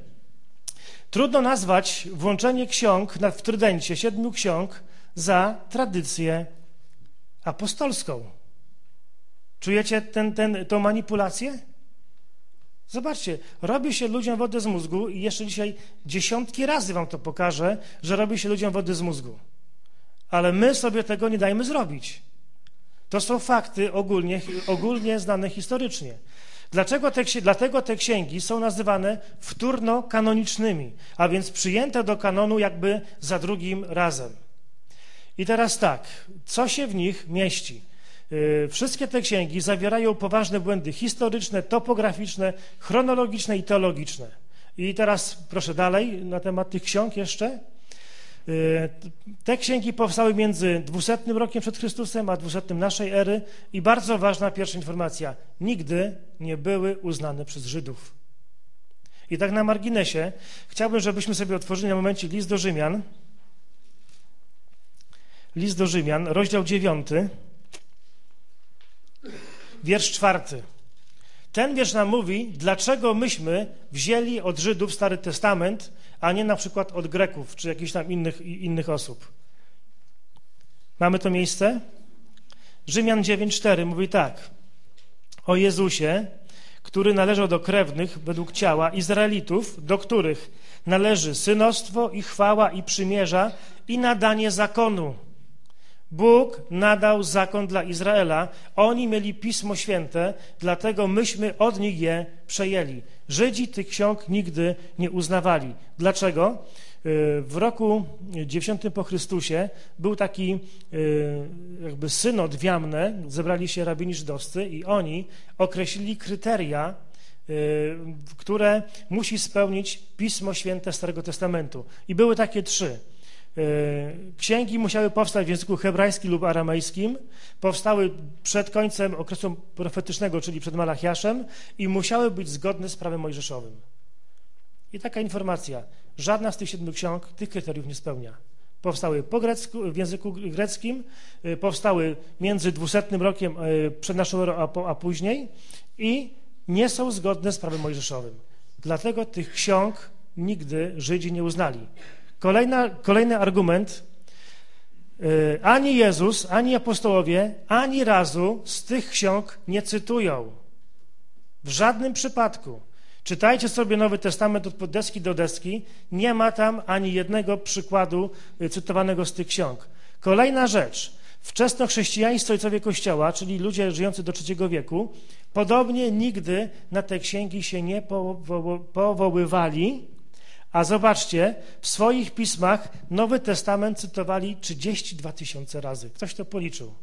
trudno nazwać włączenie ksiąg w Trydencie, siedmiu ksiąg, za tradycję apostolską. Czujecie ten, ten, tą manipulację? Zobaczcie, robi się ludziom wodę z mózgu i jeszcze dzisiaj dziesiątki razy wam to pokażę, że robi się ludziom wodę z mózgu. Ale my sobie tego nie dajmy zrobić. To są fakty ogólnie, ogólnie znane historycznie. Dlaczego te, dlatego te księgi są nazywane wtórno-kanonicznymi, a więc przyjęte do kanonu jakby za drugim razem. I teraz tak, co się w nich mieści? Y, wszystkie te księgi zawierają poważne błędy historyczne, topograficzne, chronologiczne i teologiczne. I teraz proszę dalej na temat tych ksiąg jeszcze. Te księgi powstały między 200 rokiem przed Chrystusem a 200 naszej ery i bardzo ważna pierwsza informacja, nigdy nie były uznane przez Żydów. I tak na marginesie chciałbym, żebyśmy sobie otworzyli na momencie list do Rzymian, list do Rzymian, rozdział 9, wiersz czwarty. Ten wiersz nam mówi, dlaczego myśmy wzięli od Żydów Stary Testament, a nie na przykład od Greków czy jakichś tam innych, innych osób. Mamy to miejsce? Rzymian 9,4 mówi tak. O Jezusie, który należał do krewnych według ciała Izraelitów, do których należy synostwo i chwała i przymierza i nadanie zakonu Bóg nadał zakon dla Izraela. Oni mieli Pismo Święte, dlatego myśmy od nich je przejęli. Żydzi tych ksiąg nigdy nie uznawali. Dlaczego? Y, w roku 9 po Chrystusie był taki y, jakby synod wiamne, zebrali się rabini żydowscy i oni określili kryteria, y, które musi spełnić Pismo Święte Starego Testamentu. I były takie trzy – księgi musiały powstać w języku hebrajskim lub aramejskim, powstały przed końcem okresu profetycznego, czyli przed Malachiaszem i musiały być zgodne z prawem mojżeszowym. I taka informacja, żadna z tych siedmiu ksiąg tych kryteriów nie spełnia. Powstały po grecku, w języku greckim, e, powstały między 200 rokiem e, przed naszą erą, a, a później i nie są zgodne z prawem mojżeszowym. Dlatego tych ksiąg nigdy Żydzi nie uznali. Kolejna, kolejny argument. Y, ani Jezus, ani apostołowie, ani razu z tych ksiąg nie cytują. W żadnym przypadku. Czytajcie sobie Nowy Testament od deski do deski. Nie ma tam ani jednego przykładu y, cytowanego z tych ksiąg. Kolejna rzecz. Wczesnochrześcijańscy ojcowie Kościoła, czyli ludzie żyjący do III wieku, podobnie nigdy na te księgi się nie powoływali, a zobaczcie, w swoich pismach Nowy Testament cytowali 32 tysiące razy. Ktoś to policzył.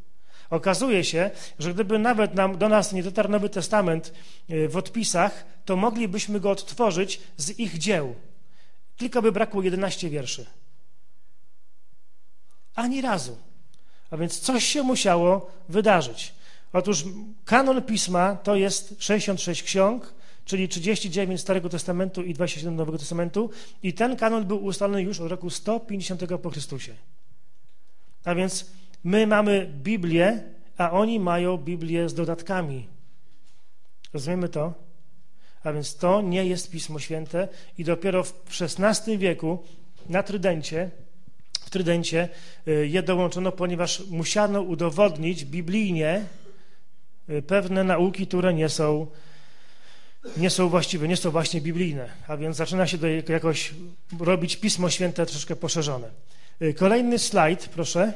Okazuje się, że gdyby nawet nam, do nas nie dotarł Nowy Testament y, w odpisach, to moglibyśmy go odtworzyć z ich dzieł. Tylko by brakło 11 wierszy. Ani razu. A więc coś się musiało wydarzyć. Otóż kanon pisma to jest 66 ksiąg, czyli 39 Starego Testamentu i 27 Nowego Testamentu i ten kanon był ustalony już od roku 150 po Chrystusie. A więc my mamy Biblię, a oni mają Biblię z dodatkami. Rozumiemy to? A więc to nie jest Pismo Święte i dopiero w XVI wieku na Trydencie w Trydencie y, je dołączono, ponieważ musiano udowodnić biblijnie y, pewne nauki, które nie są, nie są właściwe, nie są właśnie biblijne. A więc zaczyna się do jakoś robić Pismo Święte troszkę poszerzone. Y, kolejny slajd, proszę.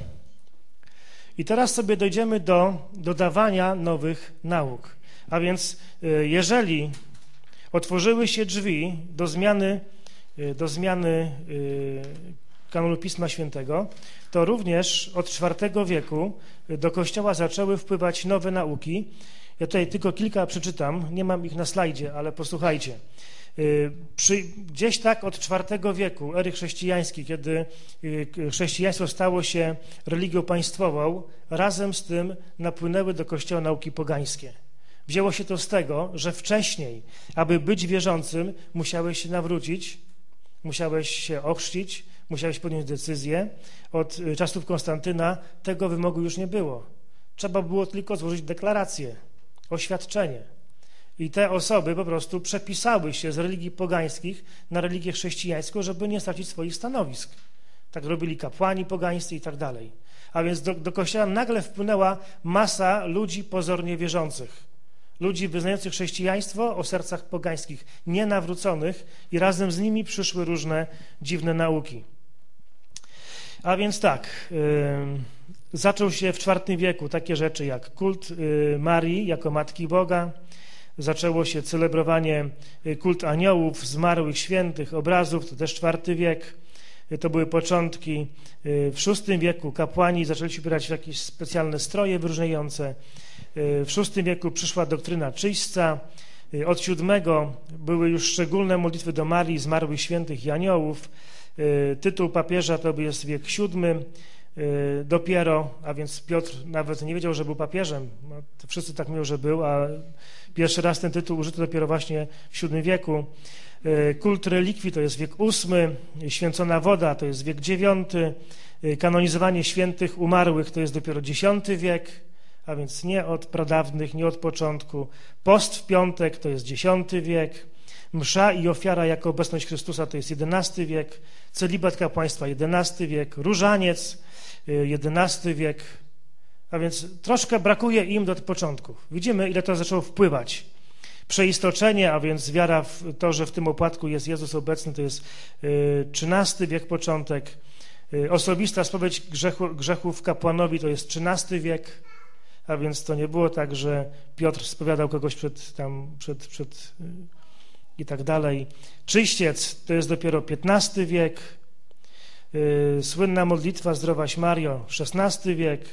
I teraz sobie dojdziemy do dodawania nowych nauk. A więc jeżeli otworzyły się drzwi do zmiany, do zmiany kanonu Pisma Świętego, to również od IV wieku do Kościoła zaczęły wpływać nowe nauki. Ja tutaj tylko kilka przeczytam, nie mam ich na slajdzie, ale posłuchajcie. Y, przy, gdzieś tak od IV wieku, ery chrześcijańskiej, kiedy y, chrześcijaństwo stało się religią państwową, razem z tym napłynęły do Kościoła nauki pogańskie. Wzięło się to z tego, że wcześniej, aby być wierzącym, musiałeś się nawrócić, musiałeś się ochrzcić, musiałeś podjąć decyzję. Od y, czasów Konstantyna tego wymogu już nie było. Trzeba było tylko złożyć deklarację, oświadczenie. I te osoby po prostu przepisały się z religii pogańskich na religię chrześcijańską, żeby nie stracić swoich stanowisk. Tak robili kapłani pogańscy i tak dalej. A więc do, do kościoła nagle wpłynęła masa ludzi pozornie wierzących. Ludzi wyznających chrześcijaństwo o sercach pogańskich, nienawróconych i razem z nimi przyszły różne dziwne nauki. A więc tak, zaczął się w IV wieku takie rzeczy jak kult y, Marii jako Matki Boga, zaczęło się celebrowanie y, kult aniołów, zmarłych, świętych, obrazów, to też IV wiek, y, to były początki. W VI wieku kapłani zaczęli się ubierać w jakieś specjalne stroje wyróżniające. W VI wieku przyszła doktryna czyśćca. Od VII były już szczególne modlitwy do Marii, zmarłych, świętych i aniołów. Tytuł papieża to jest wiek VII dopiero, a więc Piotr nawet nie wiedział, że był papieżem. No, wszyscy tak mówią, że był, a pierwszy raz ten tytuł użyto dopiero właśnie w VII wieku. Y, kult relikwii to jest wiek VIII, święcona woda to jest wiek IX, kanonizowanie świętych umarłych to jest dopiero X wiek, a więc nie od pradawnych, nie od początku. Post w piątek to jest X wiek, Msza i ofiara jako obecność Chrystusa to jest XI wiek, celibat kapłaństwa XI wiek, różaniec XI y, wiek, a więc troszkę brakuje im do początków. Widzimy, ile to zaczęło wpływać. Przeistoczenie, a więc wiara w to, że w tym opłatku jest Jezus obecny, to jest XIII y, wiek początek. Y, osobista spowiedź grzechu, grzechów kapłanowi to jest XIII wiek, a więc to nie było tak, że Piotr spowiadał kogoś przed, tam, przed, przed i tak dalej. Czyściec to jest dopiero XV wiek, słynna modlitwa Zdrowaś Mario XVI wiek,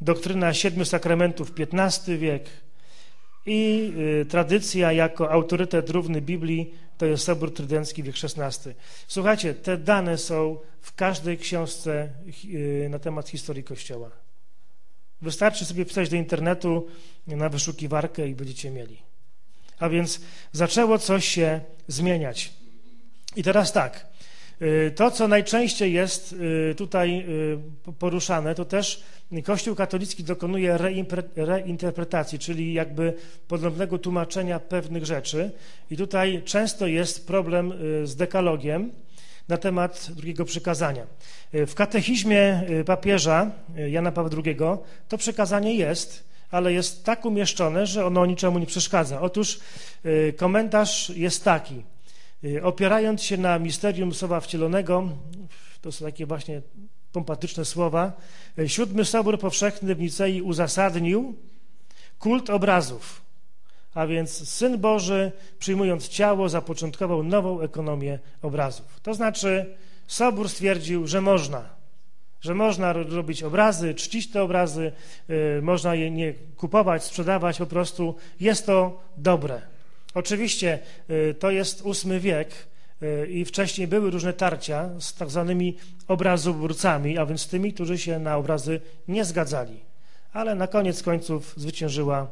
doktryna siedmiu sakramentów XV wiek i y, tradycja jako autorytet równy Biblii to jest Sobór Trydencki wiek XVI. Słuchajcie, te dane są w każdej książce y, na temat historii Kościoła. Wystarczy sobie wpisać do internetu na wyszukiwarkę i będziecie mieli. A więc zaczęło coś się zmieniać. I teraz tak, y, to, co najczęściej jest y, tutaj y, poruszane, to też Kościół katolicki dokonuje reinterpretacji, czyli jakby podobnego tłumaczenia pewnych rzeczy. I tutaj często jest problem z dekalogiem na temat drugiego przykazania. W katechizmie papieża Jana Pawła II to przykazanie jest, ale jest tak umieszczone, że ono niczemu nie przeszkadza. Otóż y, komentarz jest taki. Y, opierając się na misterium Słowa Wcielonego, to są takie właśnie pompatyczne słowa, y, siódmy Sobór Powszechny w Nicei uzasadnił kult obrazów, a więc Syn Boży, przyjmując ciało, zapoczątkował nową ekonomię obrazów. To znaczy, Sobór stwierdził, że można że można robić obrazy, czcić te obrazy, y, można je nie kupować, sprzedawać, po prostu jest to dobre. Oczywiście y, to jest ósmy wiek y, i wcześniej były różne tarcia z tak zwanymi obrazobórcami, a więc tymi, którzy się na obrazy nie zgadzali. Ale na koniec końców zwyciężyła,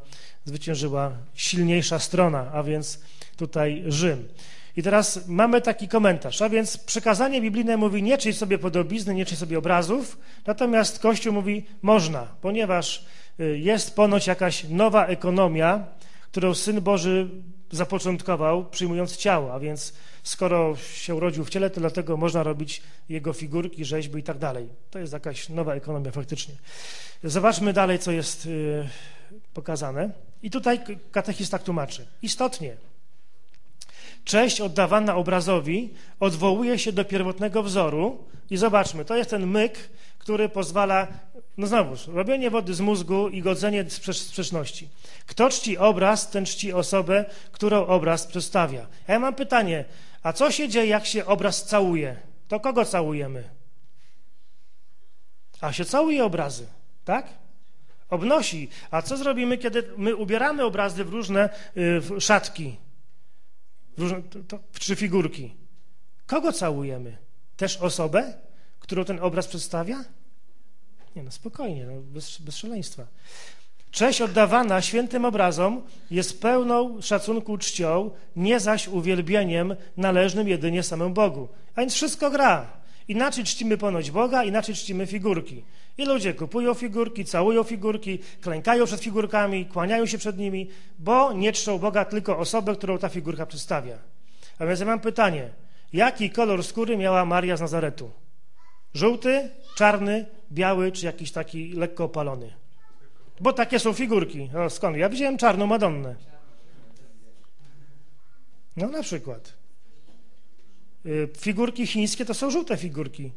zwyciężyła silniejsza strona, a więc tutaj Rzym. I teraz mamy taki komentarz, a więc przekazanie biblijne mówi nie czyń sobie podobizny, nie czyń sobie obrazów, natomiast Kościół mówi można, ponieważ y, jest ponoć jakaś nowa ekonomia, którą Syn Boży zapoczątkował przyjmując ciało, a więc skoro się urodził w ciele, to dlatego można robić jego figurki, rzeźby i tak dalej. To jest jakaś nowa ekonomia faktycznie. Zobaczmy dalej, co jest y, pokazane. I tutaj katechizm tak tłumaczy. Istotnie, cześć oddawana obrazowi odwołuje się do pierwotnego wzoru i zobaczmy, to jest ten myk, który pozwala, no znowuż, robienie wody z mózgu i godzenie sprzeczności. Kto czci obraz, ten czci osobę, którą obraz przedstawia. A ja mam pytanie, a co się dzieje, jak się obraz całuje? To kogo całujemy? A się całuje obrazy, tak? Obnosi. A co zrobimy, kiedy my ubieramy obrazy w różne y, szatki, w różne, to, figurki? Kogo całujemy? Też osobę, którą ten obraz przedstawia? Nie, no spokojnie, no, bez, bez szaleństwa. Cześć oddawana świętym obrazom jest pełną szacunku czcią, nie zaś uwielbieniem należnym jedynie samemu Bogu. A więc wszystko gra. Inaczej czcimy ponoć Boga, inaczej czcimy figurki. I ludzie kupują figurki, całują figurki, klękają przed figurkami, kłaniają się przed nimi, bo nie czczą Boga, tylko osobę, którą ta figurka przedstawia. A więc ja mam pytanie, jaki kolor skóry miała Maria z Nazaretu? Żółty, czarny, biały czy jakiś taki lekko opalony? Bo takie są figurki. O, skąd? Ja widziałem czarną Madonnę. No na przykład. Y, figurki chińskie to są żółte figurki.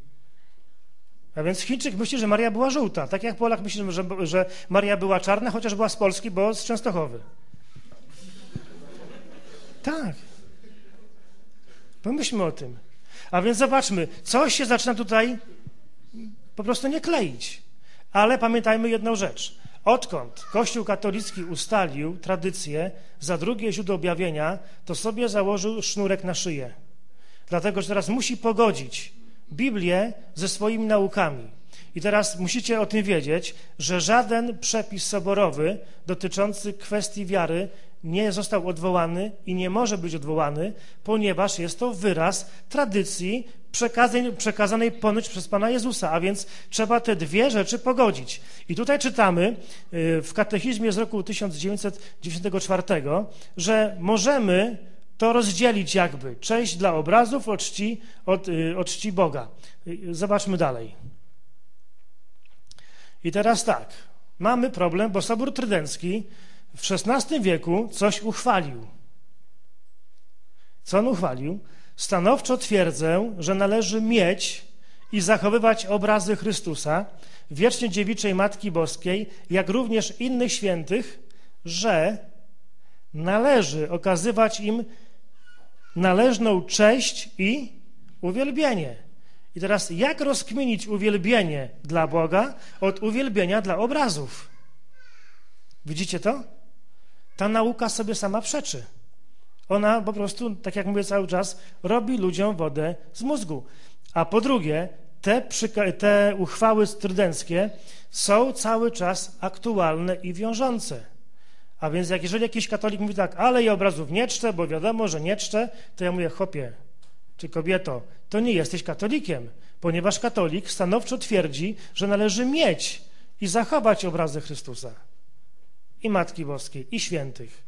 A więc Chińczyk myśli, że Maria była żółta. Tak jak Polak myśli, że, że Maria była czarna, chociaż była z Polski, bo z Częstochowy. Tak. Pomyślmy o tym. A więc zobaczmy, coś się zaczyna tutaj po prostu nie kleić. Ale pamiętajmy jedną rzecz. Odkąd Kościół katolicki ustalił tradycję za drugie źródło objawienia, to sobie założył sznurek na szyję. Dlatego, że teraz musi pogodzić Biblię ze swoimi naukami. I teraz musicie o tym wiedzieć, że żaden przepis soborowy dotyczący kwestii wiary nie został odwołany i nie może być odwołany, ponieważ jest to wyraz tradycji przekazanej, przekazanej ponoć przez Pana Jezusa, a więc trzeba te dwie rzeczy pogodzić. I tutaj czytamy y, w katechizmie z roku 1994, że możemy to rozdzielić jakby. Część dla obrazów od od, y, od czci Boga. Y, zobaczmy dalej. I teraz tak, mamy problem, bo Sobór Trydencki w XVI wieku coś uchwalił. Co on uchwalił? Stanowczo twierdzę, że należy mieć i zachowywać obrazy Chrystusa, wiecznie dziewiczej Matki Boskiej, jak również innych świętych, że należy okazywać im należną cześć i uwielbienie. I teraz jak rozkminić uwielbienie dla Boga od uwielbienia dla obrazów? Widzicie to? Ta nauka sobie sama przeczy. Ona po prostu, tak jak mówię cały czas, robi ludziom wodę z mózgu. A po drugie, te, te uchwały trydenckie są cały czas aktualne i wiążące. A więc jak jeżeli jakiś katolik mówi tak, ale ja obrazów nie czczę, bo wiadomo, że nie czczę, to ja mówię, chopie, czy kobieto, to nie jesteś katolikiem, ponieważ katolik stanowczo twierdzi, że należy mieć i zachować obrazy Chrystusa i Matki Boskiej, i świętych.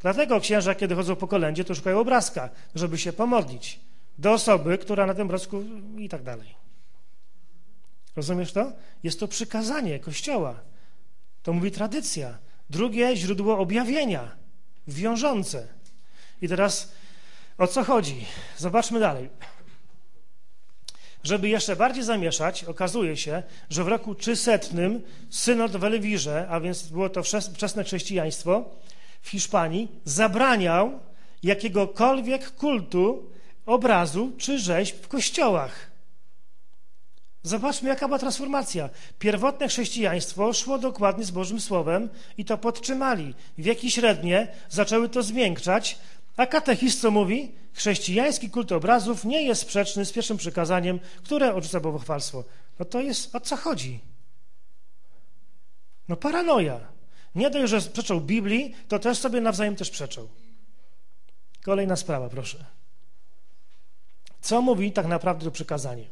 Dlatego księża, kiedy chodzą po kolędzie, to szukają obrazka, żeby się pomodlić do osoby, która na tym obrazku i tak dalej. Rozumiesz to? Jest to przykazanie Kościoła. To mówi tradycja. Drugie źródło objawienia, wiążące. I teraz o co chodzi? Zobaczmy dalej. Żeby jeszcze bardziej zamieszać, okazuje się, że w roku 300 synod w Elwirze, a więc było to wczesne chrześcijaństwo, w Hiszpanii zabraniał jakiegokolwiek kultu, obrazu czy rzeźb w kościołach. Zobaczmy, jaka była transformacja. Pierwotne chrześcijaństwo szło dokładnie z Bożym Słowem i to podtrzymali. Wieki średnie zaczęły to zmiękczać, a katechizm co mówi? Chrześcijański kult obrazów nie jest sprzeczny z pierwszym przykazaniem, które odrzuca bałwochwalstwo. No to jest, o co chodzi? No paranoja. Nie dość, że przeczą Biblii, to też sobie nawzajem też przeczą. Kolejna sprawa, proszę. Co mówi tak naprawdę to przykazanie?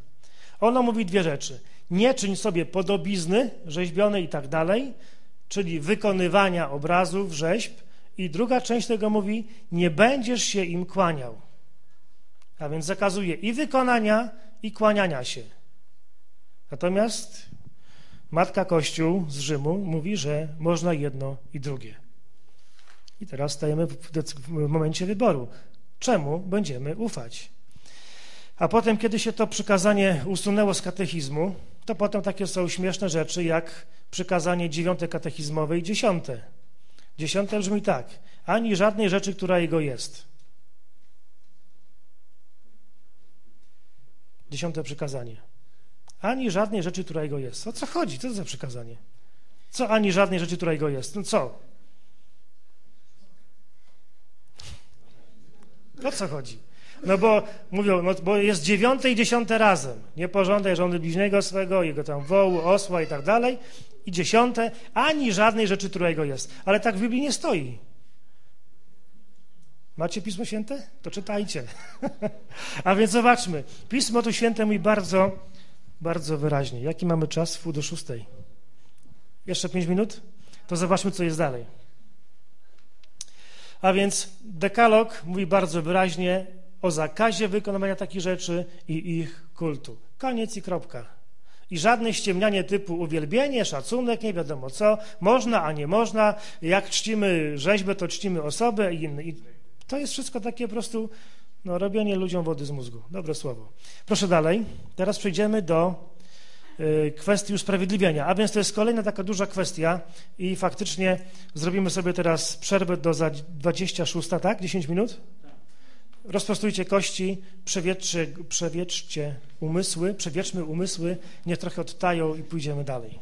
Ono mówi dwie rzeczy. Nie czyń sobie podobizny rzeźbione i tak dalej, czyli wykonywania obrazów, rzeźb i druga część tego mówi, nie będziesz się im kłaniał. A więc zakazuje i wykonania, i kłaniania się. Natomiast Matka Kościół z Rzymu mówi, że można jedno i drugie. I teraz stajemy w momencie wyboru. Czemu będziemy ufać? A potem, kiedy się to przykazanie usunęło z katechizmu, to potem takie są śmieszne rzeczy, jak przykazanie dziewiąte katechizmowe i dziesiąte. Dziesiąte brzmi tak. Ani żadnej rzeczy, która jego jest. Dziesiąte przykazanie. Ani żadnej rzeczy, która jego jest. O co chodzi? Co to za przykazanie? Co ani żadnej rzeczy, która jego jest? No co? O co chodzi? No bo mówią, no bo jest dziewiąte i dziesiąte razem. Nie pożądaj żony bliźniego swego, jego tam wołu, osła i tak dalej. I dziesiąte, ani żadnej rzeczy, która jego jest. Ale tak w Biblii nie stoi. Macie Pismo Święte? To czytajcie. A więc zobaczmy. Pismo tu Święte mówi bardzo, bardzo wyraźnie. Jaki mamy czas? Wpół do szóstej. Jeszcze pięć minut? To zobaczmy, co jest dalej. A więc dekalog mówi bardzo wyraźnie o zakazie wykonywania takich rzeczy i ich kultu. Koniec i kropka. I żadne ściemnianie typu uwielbienie, szacunek, nie wiadomo co, można, a nie można, jak czcimy rzeźbę, to czcimy osobę i inne. I to jest wszystko takie po prostu no, robienie ludziom wody z mózgu. Dobre słowo. Proszę dalej. Teraz przejdziemy do y, kwestii usprawiedliwienia. A więc to jest kolejna taka duża kwestia i faktycznie zrobimy sobie teraz przerwę do za 26, tak? 10 minut? Rozprostujcie kości, przewietrzcie, przewietrzcie umysły, przewietrzmy umysły, niech trochę odtają i pójdziemy dalej.